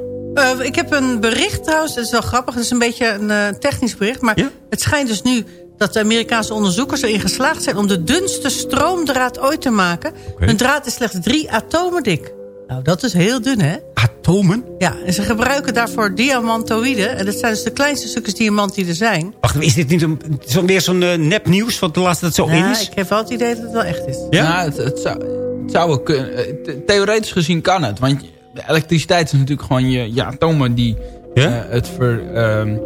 Ik heb een bericht trouwens, dat is wel grappig. Het is een beetje een technisch bericht. Maar het schijnt dus nu dat de Amerikaanse onderzoekers erin geslaagd zijn... om de dunste stroomdraad ooit te maken. Een draad is slechts drie atomen dik. Nou, dat is heel dun, hè? Atomen? Ja, en ze gebruiken daarvoor diamantoïden. En dat zijn dus de kleinste stukjes diamant die er zijn. Wacht, is dit niet een, zo, weer zo'n eh, nepnieuws? Want de laatste dat zo in Ja, is? ik heb wel het idee dat het wel echt is. Ja, Nou, het, het zou, het zou wel kunnen. Eh, the- Theoretisch gezien kan het. Want de elektriciteit is natuurlijk gewoon je, je atomen die, eh, het ver, ehm, eh,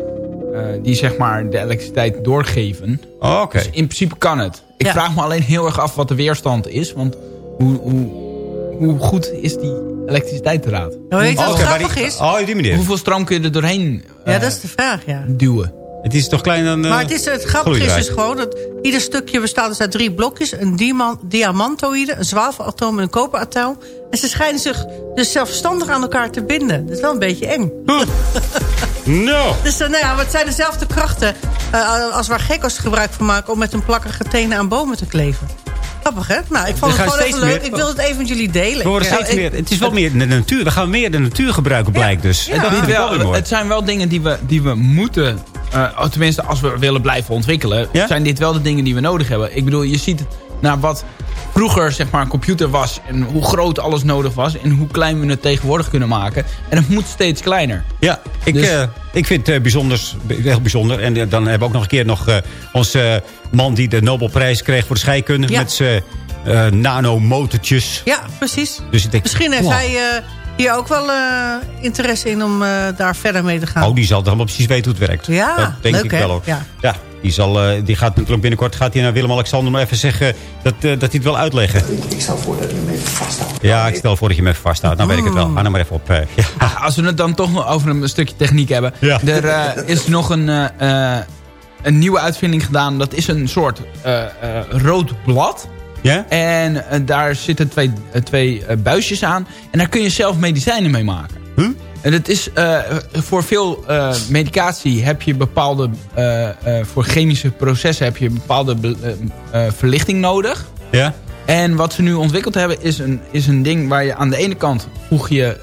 die zeg maar de elektriciteit doorgeven. Oh, oké. Dus in principe kan het. Ik Ja. vraag me alleen heel erg af wat de weerstand is. Want hoe, hoe, hoe goed is die elektriciteitsdraad? Nou, weet je wat Oké, maar grappig die- is? Oh, die manier. Hoeveel stroom kun je er doorheen Ja, eh, dat is de vraag, ja. duwen? Het is toch klein dan... eh, Maar het, is, het grappige is dus gewoon dat ieder stukje bestaat dus uit drie blokjes. Een diaman- diamantoïde, een zwavelatoom en een koperatoom. En ze schijnen zich dus zelfstandig aan elkaar te binden. Dat is wel een beetje eng. No! Dus eh, nou ja, het zijn dezelfde krachten eh, als waar gekko's gebruik van maken... om met hun plakkerige tenen aan bomen te kleven. Grappig, hè? Nou, ik vond het gaan gewoon even steeds leuk. meer- Ik wil het even met jullie delen. We horen Ja, steeds ik- meer. Het is wel meer de natuur. We gaan meer de natuur gebruiken, blijkt dus. En dat wel mooi. het zijn wel dingen die we, die we moeten... eh, oh, tenminste, als we willen blijven ontwikkelen... Ja? zijn dit wel de dingen die we nodig hebben. Ik bedoel, je ziet het naar wat vroeger zeg maar, een computer was... en hoe groot alles nodig was... en hoe klein we het tegenwoordig kunnen maken. En het moet steeds kleiner. Ja, ik, Dus- eh, ik vind het eh, bijzonders, heel bijzonder. En eh, dan hebben we ook nog een keer nog eh, onze man die de Nobelprijs kreeg voor de scheikunde. Ja. Met zijn eh, nanomotortjes. Ja, precies. Dus ik denk, Misschien heeft wow. hij eh, hier ook wel eh, interesse in om eh, daar verder mee te gaan. Oh, die zal helemaal precies weten hoe het werkt. Ja, dat denk leuk, ik hè? wel hoor. Ja. Die, zal, eh, die gaat natuurlijk binnenkort gaat hij naar Willem-Alexander maar even zeggen dat, eh, dat hij het wil uitleggen. Ik stel voor dat je hem even vasthoudt. Ja, ik stel voor dat je hem even vasthoudt. Nou weet ik het wel. Ga nou maar even op. eh, ja. Ah, Als we het dan toch nog over een stukje techniek hebben. Ja. Er eh, is nog een, een nieuwe uitvinding gedaan. Dat is een soort eh, eh, rood blad. Ja? En daar zitten twee, twee buisjes aan. En daar kun je zelf medicijnen mee maken. Huh? En het is, eh, voor veel eh, medicatie heb je bepaalde... eh, voor chemische processen heb je bepaalde be- verlichting nodig. Ja? En wat ze nu ontwikkeld hebben is een, is een ding waar je aan de ene kant voeg je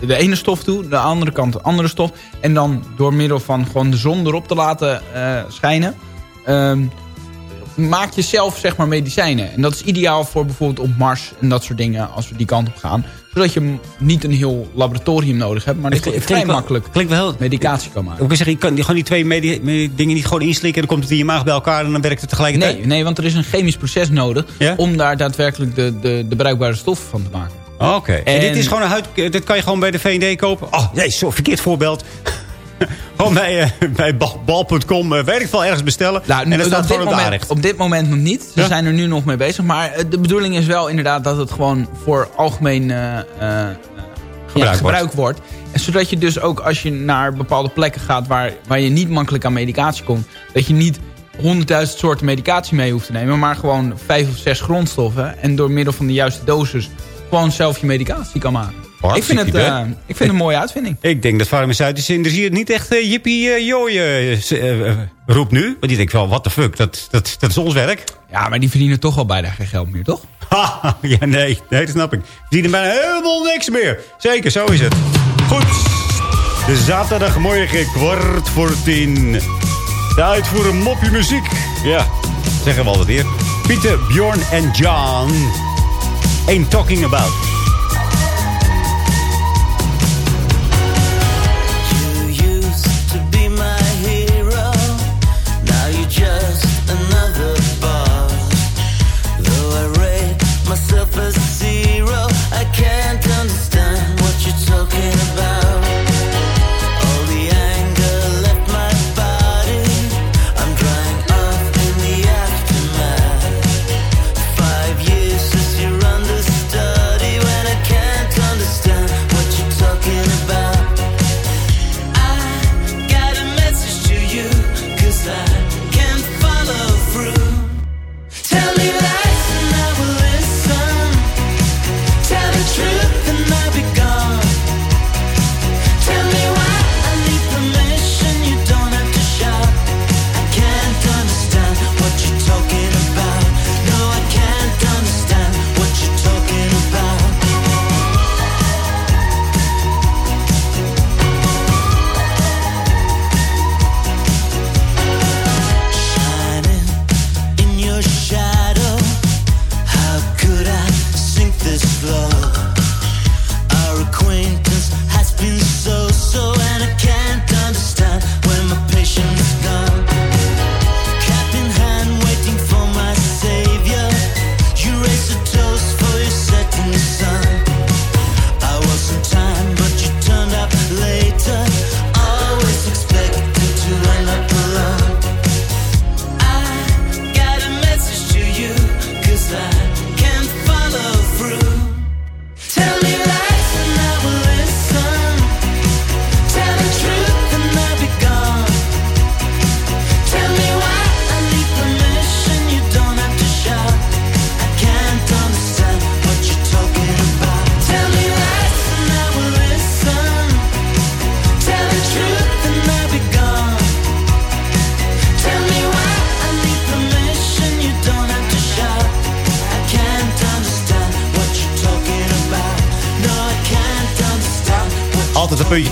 de ene stof toe, de andere kant de andere stof. En dan door middel van gewoon de zon erop te laten schijnen, ehm, maak je zelf zeg maar medicijnen. En dat is ideaal voor bijvoorbeeld op Mars en dat soort dingen als we die kant op gaan. Zodat je niet een heel laboratorium nodig hebt, maar dat je vrij makkelijk klinkt wel medicatie kan maken. Ik wil zeggen, je kan die- gewoon die twee dingen niet gewoon inslikken... en dan komt het in je maag bij elkaar en dan werkt het tegelijkertijd? Nee, nee, want er is een chemisch proces nodig Ja? om daar daadwerkelijk de, de, de bruikbare stoffen van te maken. Oké. En, En- dit is gewoon een huid... Dit kan je gewoon bij de V&D kopen? Oh, nee, zo verkeerd voorbeeld. Gewoon bij, eh, bij bal- bal.com, eh, weet ik veel, ergens bestellen. Nou, en dan op, staat gewoon op de moment, op dit moment nog niet. Ze Ja? zijn er nu nog mee bezig. Maar eh, de bedoeling is wel inderdaad dat het gewoon voor algemeen ja, wordt. gebruik wordt. En zodat je dus ook als je naar bepaalde plekken gaat waar, waar je niet makkelijk aan medicatie komt. Dat je niet honderdduizend soorten medicatie mee hoeft te nemen. Maar gewoon vijf of zes grondstoffen. En door middel van de juiste dosis gewoon zelf je medicatie kan maken. Ik vind, het, eh, ik vind het een mooie uitvinding. Ik denk dat farmaceutische industrie het niet echt uh, jippie uh, jooi roept nu. Want die denkt wel, what the fuck, dat, dat, dat is ons werk. Ja, maar die verdienen toch al bijna geen geld meer, toch? ja, nee, nee, dat snap ik. Die verdienen bijna helemaal niks meer. Zeker, zo is het. Goed, de zaterdagmorgen kwart voor tien. De uitvoeren moppie muziek. Ja, zeggen we altijd weer. Pieter, Bjorn en John. Ain't talking about.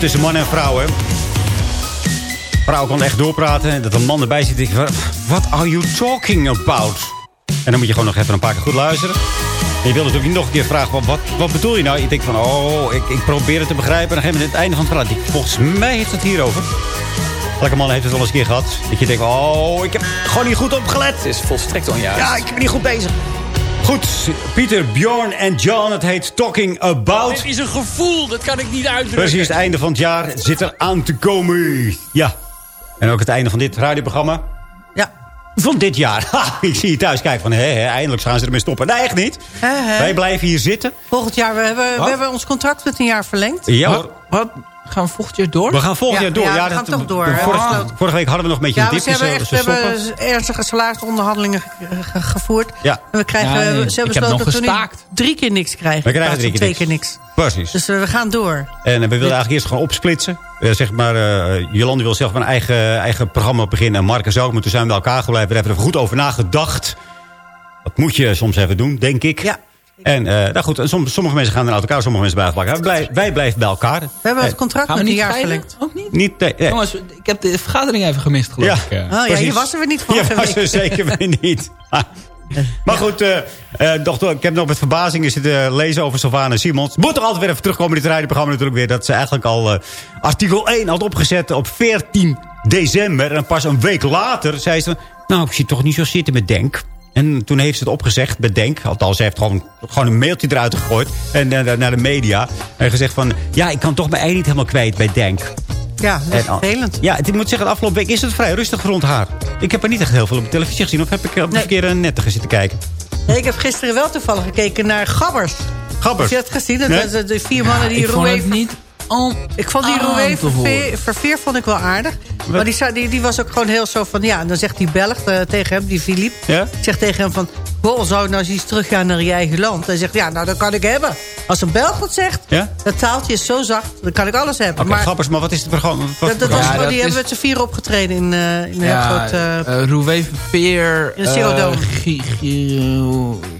Tussen man en vrouw, hè. Vrouw kan echt doorpraten. En dat een man erbij zit. What are you talking about? En dan moet je gewoon nog even een paar keer goed luisteren. En je wil natuurlijk niet nog een keer vragen, wat, wat, wat bedoel je nou? Je denkt van, oh, ik, ik probeer het te begrijpen. En dan geef je het einde van het verhaal. Volgens mij heeft het hierover. Elke man heeft het wel eens een keer gehad. Dat je denkt, oh, ik heb gewoon niet goed opgelet. Het is volstrekt onjuist. Ja, ik ben niet goed bezig. Goed, Pieter, Bjorn en John. Het heet Talking About. Het is een gevoel, dat kan ik niet uitdrukken. Precies, het einde van het jaar zit er aan te komen. Ja. En ook het einde van dit radioprogramma. Ja. Van dit jaar. Ha, ik zie je thuis kijken van, hé, hé, eindelijk gaan ze ermee stoppen. Nee, echt niet. Wij blijven hier zitten. Volgend jaar, we hebben, Wat? we hebben ons contract met een jaar verlengd. Ja, Wat? hoor. Wat? Gaan we volgend jaar door? We gaan volgend Ja, jaar door. ja, we gaan dat- toch door? Vorige, Ah. vorige week hadden we nog een beetje Ja, een dipje. ze hebben, ze- echt, ze we hebben ernstige salarisonderhandelingen ge- ge- gevoerd. Ja. En we krijgen, Ja, nee, ze ik hebben heb besloten dat we nu drie keer niks krijgen. We krijgen drie keer twee niks. keer niks. Precies. Dus eh, we gaan door. En eh, we willen eigenlijk eerst gewoon opsplitsen. Eh, zeg maar, eh, Jolande wil zelf een eigen, eigen programma beginnen. En Marcus ook. Maar toen zijn we bij elkaar gebleven. We hebben er goed over nagedacht. Dat moet je soms even doen, denk ik. Ja. En eh, nou goed, som- sommige mensen gaan naar elkaar, sommige mensen blijven bij elkaar. Wij, wij blijven bij elkaar. We hebben het Eh, contract met een niet jaar verlengd. Ook niet? Niet, nee, nee. Jongens, ik heb de vergadering even gemist, geloof Ja. ik. eh. Oh ja, je was er weer niet Ja, vorige was week. er zeker weer niet. maar goed, eh eh, doch, ik heb nog met verbazing zitten lezen over Sylvana Simons. Moet toch altijd weer even terugkomen in dit rijdenprogramma natuurlijk weer. Dat ze eigenlijk al eh, artikel 1 had opgezet op 14 december. En pas een week later zei ze... Nou, ik zie toch niet zo zitten met Denk. En toen heeft ze het opgezegd bij Denk. Althans, ze heeft gewoon, gewoon een mailtje eruit gegooid. En eh, naar de media. En gezegd van... Ja, ik kan toch mijn ei niet helemaal kwijt bij Denk. Ja, dat is vervelend. Ja, ik moet zeggen, de afgelopen week is het vrij rustig rond haar. Ik heb er niet echt heel veel op de televisie gezien. Of heb ik op de Nee. verkeerde netten zitten kijken? Nee, ik heb gisteren wel toevallig gekeken naar Gabbers. Gabbers? Heb je dat gezien? Dat Nee? de, vier mannen die ik vond Roué het niet om Ik vond die Roué. Verveer, Verveer vond ik wel aardig. Maar die, die, die was ook gewoon heel zo van... Ja, en dan zegt die Belg eh, tegen hem, die Philippe... Ja? Zegt tegen hem van... Goh, zou je nou eens teruggaan naar je eigen land? Hij zegt, ja, nou, dat kan ik hebben. Als een Belg dat zegt, Ja? dat taaltje is zo zacht... dan kan ik alles hebben. Oké, maar grappers, maar wat is het programma? Wat dat, dat was? Ja, die hebben is- met z'n vier opgetreden in, eh, in een Ja, heel groot... eh, eh, Roué Veer... In de Zero eh, Dome. Gi- Gi-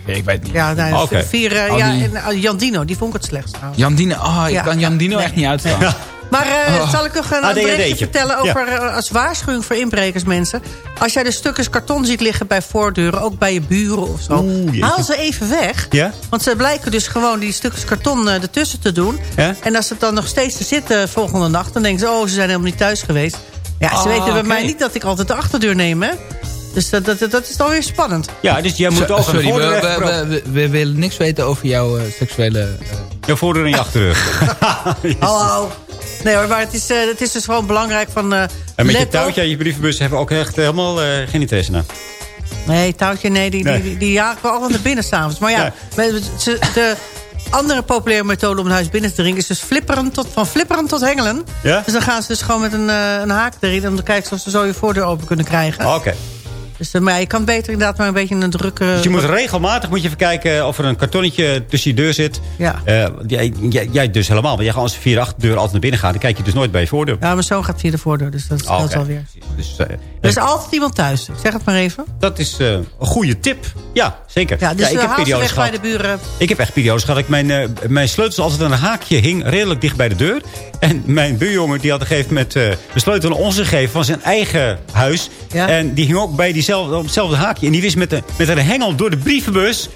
nee, ik weet niet. ja, nou, vier, ja, en eh, Jan Dino, die vond ik het slechtst. trouwens. Jan Dino, oh, ik Ja, kan ja, Jan Dino nee. echt niet uitstaan. Maar eh, Oh. zal ik nog een berichtje vertellen over eh, als waarschuwing voor inbrekers, mensen. Als jij de stukjes karton ziet liggen bij voordeuren, ook bij je buren of zo. Oeh, haal ze even weg. Ja? Want ze blijken dus gewoon die stukjes karton eh, ertussen te doen. Ja? En als het dan nog steeds te zitten volgende nacht, dan denken ze, oh, ze zijn helemaal niet thuis geweest. Ja, ze Ah, weten bij mij niet dat ik altijd de achterdeur neem, hè. Dus dat, dat, dat is dan weer spannend. Ja, dus jij moet So- ook Sorry, we, voordeur we, we, we- we willen niks weten over jouw eh, seksuele... eh, Je voordeur en je achterrug. Hallo. Nee hoor, maar het is, eh, het is dus gewoon belangrijk van... eh, En met je touwtje en je brievenbus hebben we ook echt helemaal eh, geen interesse naar. Nee, touwtje, nee, die, Nee. die, die, die jagen wel altijd naar binnen s'avonds. Maar ja, de andere populaire methode om een huis binnen te dringen... is dus flipperen tot, van flipperen tot hengelen. Ja? Dus dan gaan ze dus gewoon met een, eh, een haak erin... om te kijken of ze zo je voordeur open kunnen krijgen. Oké. Dus eh, maar je kan beter inderdaad maar een beetje een drukke... Dus je moet regelmatig moet je even kijken of er een kartonnetje tussen je deur zit. Ja. Eh, jij, jij, jij dus helemaal. Want jij gaat als je via de achterdeur altijd naar binnen gaat. Dan kijk je dus nooit bij je voordeur. Ja, mijn zoon gaat via de voordeur, dus dat scheelt Oh, Oké. alweer. Dus, eh, Er is altijd iemand thuis. Ik zeg het maar even. dat is eh, een goede tip. Ja, zeker. Ja, dus ik heb periodes bij gehad. de buren. Ik heb echt periodes gehad. Ik mijn, eh, mijn sleutels altijd aan een haakje hing. Redelijk dicht bij de deur. En mijn buurjongen die had een gegeven moment eh, de sleutel aan ons gegeven. Van zijn eigen huis. Ja. En die hing ook bij diezelfde, op hetzelfde haakje. En die wist met, de, met een hengel door de brievenbus.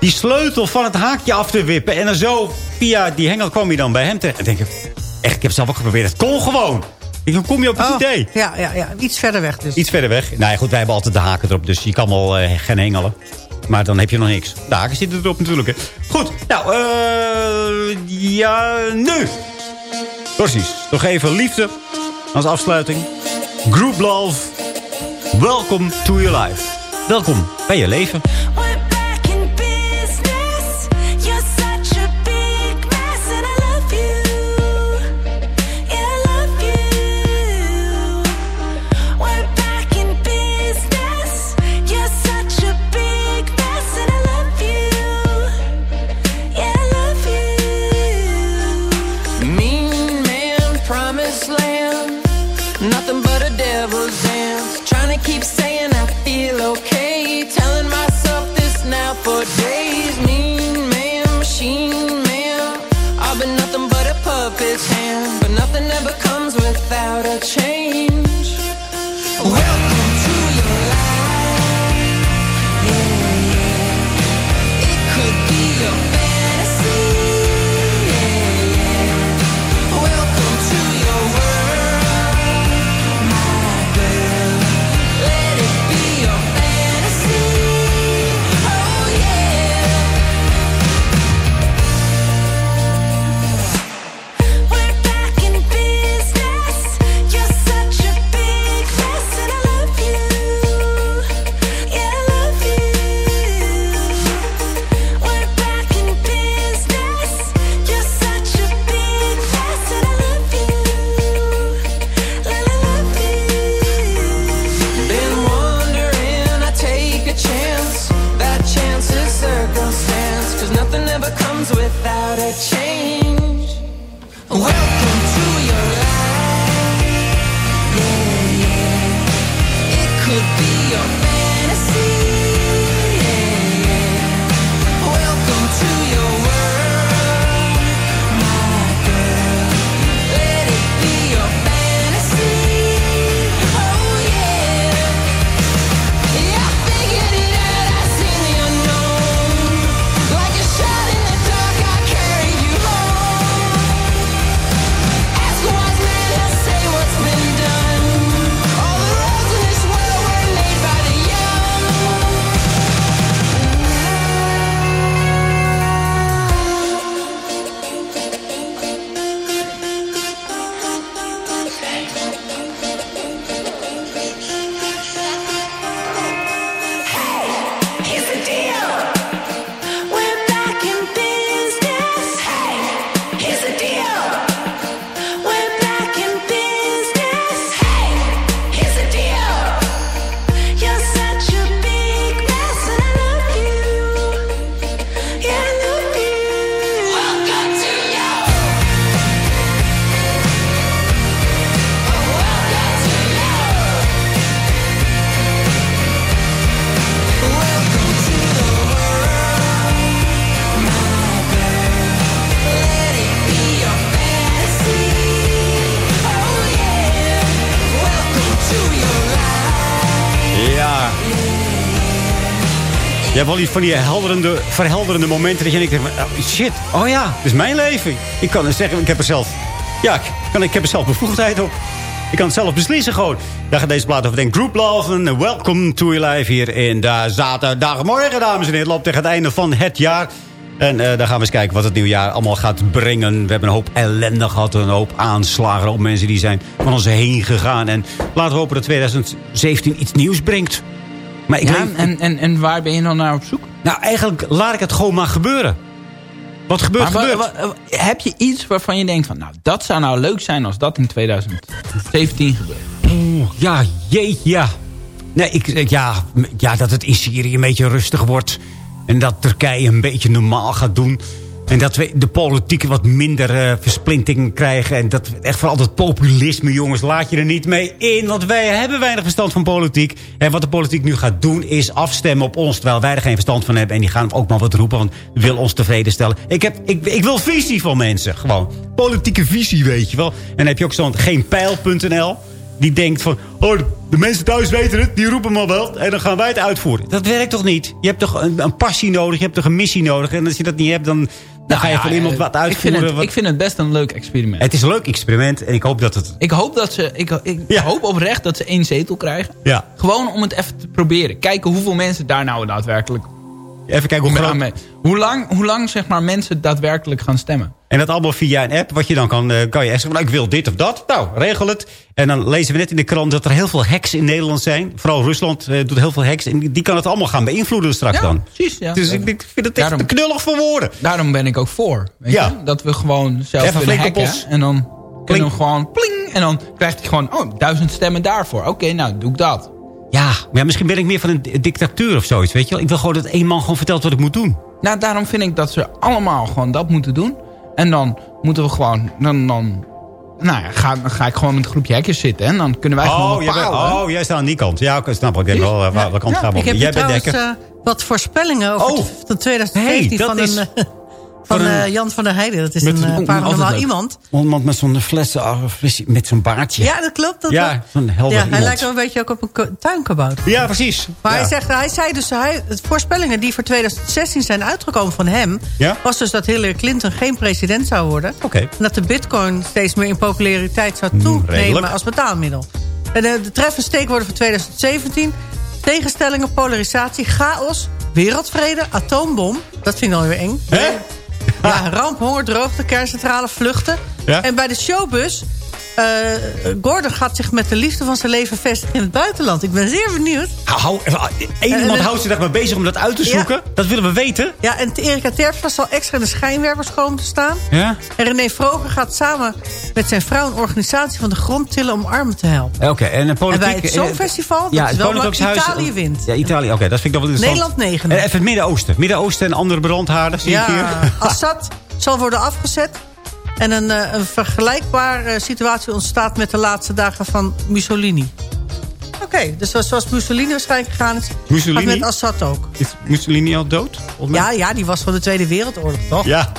Die sleutel van het haakje af te wippen. En dan zo via die hengel kwam hij dan bij hem terecht. En ik denk, echt, ik heb het zelf ook geprobeerd. Het kon gewoon. Ik, kom je op het Oh, idee? Ja, ja, ja, iets verder weg dus. Iets verder weg. Nou ja, goed, wij hebben altijd de haken erop. Dus je kan wel eh, gaan hengelen. Maar dan heb je nog niks. De haken zitten erop natuurlijk. Hè. Goed, nou, eh ja, nu. Precies. Nog even liefde als afsluiting. Group Love. Welcome to your life. Welkom bij je leven. Wel die, van die helderende, verhelderende momenten dat je denkt, oh, shit, oh ja, dit is mijn leven. Ik kan zeggen, ik heb er zelf, ja, ik, kan, ik heb er zelf bevoegdheid op. Ik kan het zelf beslissen gewoon. Daar gaat deze plaat over denk Group Love en Welcome to Your Life hier in de zaterdagmorgen, dames en heren. Het loopt tegen het einde van het jaar. En eh daar gaan we eens kijken wat het nieuwe jaar allemaal gaat brengen. We hebben een hoop ellende gehad, een hoop aanslagen op mensen die zijn van ons heen gegaan. En laten we hopen dat 2017 iets nieuws brengt. Maar ik Ja, leef- en, en, en waar ben je dan naar op zoek? nou, eigenlijk laat ik het gewoon maar gebeuren. Wat gebeurt, Maar gebeurt. heb je iets waarvan je denkt van... nou, dat zou nou leuk zijn als dat in 2017 gebeurt? Oeh, ja, jeetje, ja. Nee, ik, ja, ja, dat het in Syrië een beetje rustig wordt. En dat Turkije een beetje normaal gaat doen. En dat we de politiek wat minder eh versplintering krijgen. En dat echt vooral dat populisme, jongens, laat je er niet mee in. Want wij hebben weinig verstand van politiek. En wat de politiek nu gaat doen is afstemmen op ons. Terwijl wij er geen verstand van hebben. En die gaan ook maar wat roepen. Want wil ons tevreden stellen. Ik, heb, ik, ik wil visie van mensen. Gewoon politieke visie, weet je wel. En dan heb je ook zo'n geenpijl.nl die denkt van... oh, de mensen thuis weten het, die roepen maar wel... en dan gaan wij het uitvoeren. Dat werkt toch niet? Je hebt toch een, een passie nodig, je hebt toch een missie nodig... en als je dat niet hebt, dan, dan ga je Nou ja, van iemand eh, wat Ik vind, uitvoeren. het, wat- ik vind het best een leuk experiment. Het is een leuk experiment en ik hoop dat het... Ik hoop, dat ze, ik, ik hoop oprecht dat ze één zetel krijgen. Ja. Gewoon om het even te proberen. Kijken hoeveel mensen daar nou daadwerkelijk... Even kijken hoe groot... aan mee. Hoe lang, hoe lang zeg maar, mensen daadwerkelijk gaan stemmen. En dat allemaal via een app, wat je dan kan... eh, kan je echt zeggen, nou, ik wil dit of dat. Nou, regel het. En dan lezen we net in de krant dat er heel veel hacks in Nederland zijn. Vooral Rusland eh, doet heel veel hacks. En die- kan het allemaal gaan beïnvloeden straks Ja, dan. precies. Ja. Dus ik, ik vind het echt Daarom- te knullig voor woorden. Daarom ben ik ook voor. Weet Ja. je? Dat we gewoon zelf Even kunnen hacken. En dan kunnen we gewoon pling. En dan krijgt hij gewoon, oh, duizend stemmen daarvoor. Oké, nou, doe ik dat. Ja, maar ja, misschien ben ik meer van een di- dictatuur of zoiets, weet je wel. Ik wil gewoon dat één man gewoon vertelt wat ik moet doen. Nou, daarom vind ik dat ze allemaal gewoon dat moeten doen. En dan moeten we gewoon... Dan, dan, nou ja, ga, dan ga ik gewoon met een groepje hackers zitten. En dan kunnen wij gewoon jij bent- bepalen. oh, jij staat aan die kant. Ja, ik snap. Ik denk wel, waar- welke kant gaan we Ik op? heb Jij bent trouwens eh, wat voorspellingen over Oh. van 2017 Hey, dat van, is- een, eh, van eh, Jan van der Heijden. Dat is Met een een- eh, paranormaal iemand. Iemand met zo'n fles, ah, fles- met zo'n baardje. Ja, dat klopt. Dat Ja, zo'n helder ja, hij iemand. lijkt wel een beetje ook op een tuinkabouter. Ja, precies. Maar Ja. hij, zegt, hij zei dus, hij, de voorspellingen die voor 2016 zijn uitgekomen van hem... Ja? was dus dat Hillary Clinton geen president zou worden. Oké. En dat de bitcoin steeds meer in populariteit zou Mm, toenemen redelijk. als betaalmiddel. En de, de treffende steekwoorden voor 2017... tegenstellingen, polarisatie, chaos, wereldvrede, atoombom. Dat vind ik alweer eng. Hè? Ja, ramp, honger, droogte, kerncentrale, vluchten. Ja? En bij de showbus... eh, Gordon gaat zich met de liefde van zijn leven vestigen in het buitenland. Ik ben zeer benieuwd. Hou, even, één En- iemand houdt zich daar maar bezig om dat uit te Ja. zoeken. Dat willen we weten. Ja, en Erika Terpstra zal extra in de schijnwerpers komen te staan. Ja? En René Vroger gaat samen met zijn vrouw een organisatie van de grond tillen om armen te helpen. Oké, en een politiek... En bij het Songfestival, dat ja, is wel Koninklijkshuis- Italië wint. Ja, Italië, oké, dat vind ik dan wel interessant. Nederland negende. En even het Midden-Oosten. Midden-Oosten en andere brandhaarden, zie ik hier. Ja, Assad zal worden afgezet. En een, eh, een vergelijkbare situatie ontstaat met de laatste dagen van Mussolini. Oké, dus zoals- Mussolini waarschijnlijk gegaan is... Mussolini? met Assad ook. Is Mussolini al dood? Ja, ja, die was van de Tweede Wereldoorlog, toch? Ja,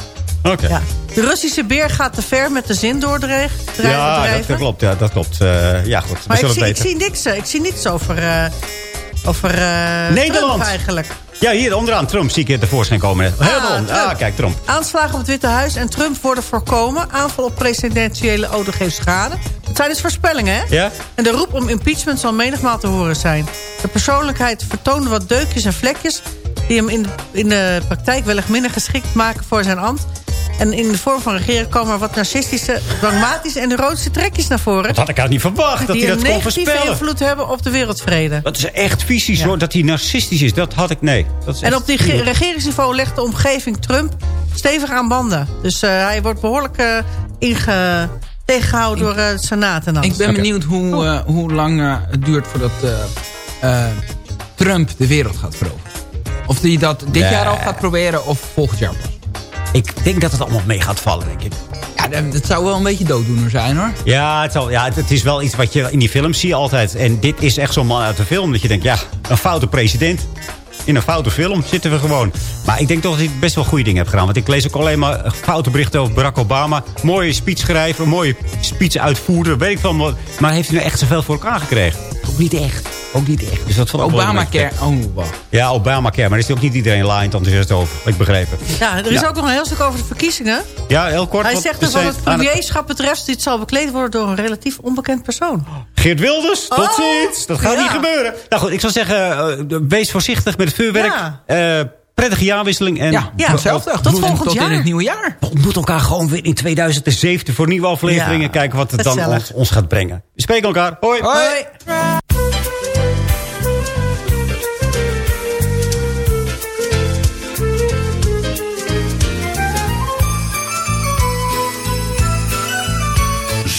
oké. Ja. De Russische beer gaat te ver met de zin doordrijven. Ja, dat, dat klopt. Ja, dat klopt. Eh, ja, goed. Maar ik zullen zie, het ik, zie niks, eh, ik zie niks over, eh, over eh, Nederland. Trump eigenlijk. Ja, hier onderaan Trump zie ik tevoorschijn komen. Helemaal. Trump. Ah, kijk, Trump. Aanslagen op het Witte Huis en Trump worden voorkomen. Aanval op presidentiële ode geeft schade. Het zijn dus voorspellingen, hè? Ja? En de roep om impeachment zal menigmaal te horen zijn. De persoonlijkheid vertoonde wat deukjes en vlekjes... die hem in de, in de praktijk wellicht minder geschikt maken voor zijn ambt. En in de vorm van regeren komen er wat narcistische, dogmatische en neurotische trekjes naar voren. Dat had ik eigenlijk niet verwacht, dat die hij dat kon negatieve voorspellen. invloed hebben op de wereldvrede. Dat is echt vies, hoor. Dat hij narcistisch is, dat had ik... Nee. Dat is En op die regeringsniveau legt de omgeving Trump stevig aan banden. Dus eh, hij wordt behoorlijk eh, inge tegengehouden door eh, het Senaat en alles. Ik ben benieuwd hoe, eh, hoe lang eh, het duurt voordat eh, eh, Trump de wereld gaat veroveren. Of die dat dit Nee. jaar al gaat proberen of volgend jaar pas. Ik denk dat het allemaal mee gaat vallen, denk ik. Ja, dat, zou wel een beetje dooddoener zijn hoor. Ja, het, zal, ja, het, het is wel iets wat je in die films zie je altijd. En dit is echt zo'n man uit de film. Dat je denkt, ja, een foute president. In een foute film zitten we gewoon. Maar ik denk toch dat hij best wel goede dingen heeft gedaan. Want ik lees ook alleen maar foute berichten over Barack Obama. Mooie speech schrijven, mooie speech uitvoeren. Weet ik veel. Maar heeft hij nou echt zoveel voor elkaar gekregen? Ook niet echt. Ook niet echt. Dus dat vond ik ook wel een beetje Obamacare. Oh, wow. Ja, Obamacare. Maar er is ook niet iedereen laaiend enthousiast over. Ik begrepen. Ja, er is Ja. ook nog een heel stuk over de verkiezingen. Ja, heel kort. Hij zegt dat wat zijn het premierschap betreft... dit zal bekleed worden door een relatief onbekend persoon. Geert Wilders, tot Oh! ziens. Dat gaat Ja. niet gebeuren. Nou goed, ik zou zeggen, eh, wees voorzichtig met het vuurwerk. Ja. Eh, prettige jaarwisseling. En Ja, Ja, hetzelfde. tot Tot, volgend tot in jaar. het nieuwe jaar. We ontmoeten elkaar gewoon weer in 2017 voor nieuwe afleveringen. Ja, Kijken wat het dan ons gaat brengen. We spreken elkaar. Hoi. Hoi.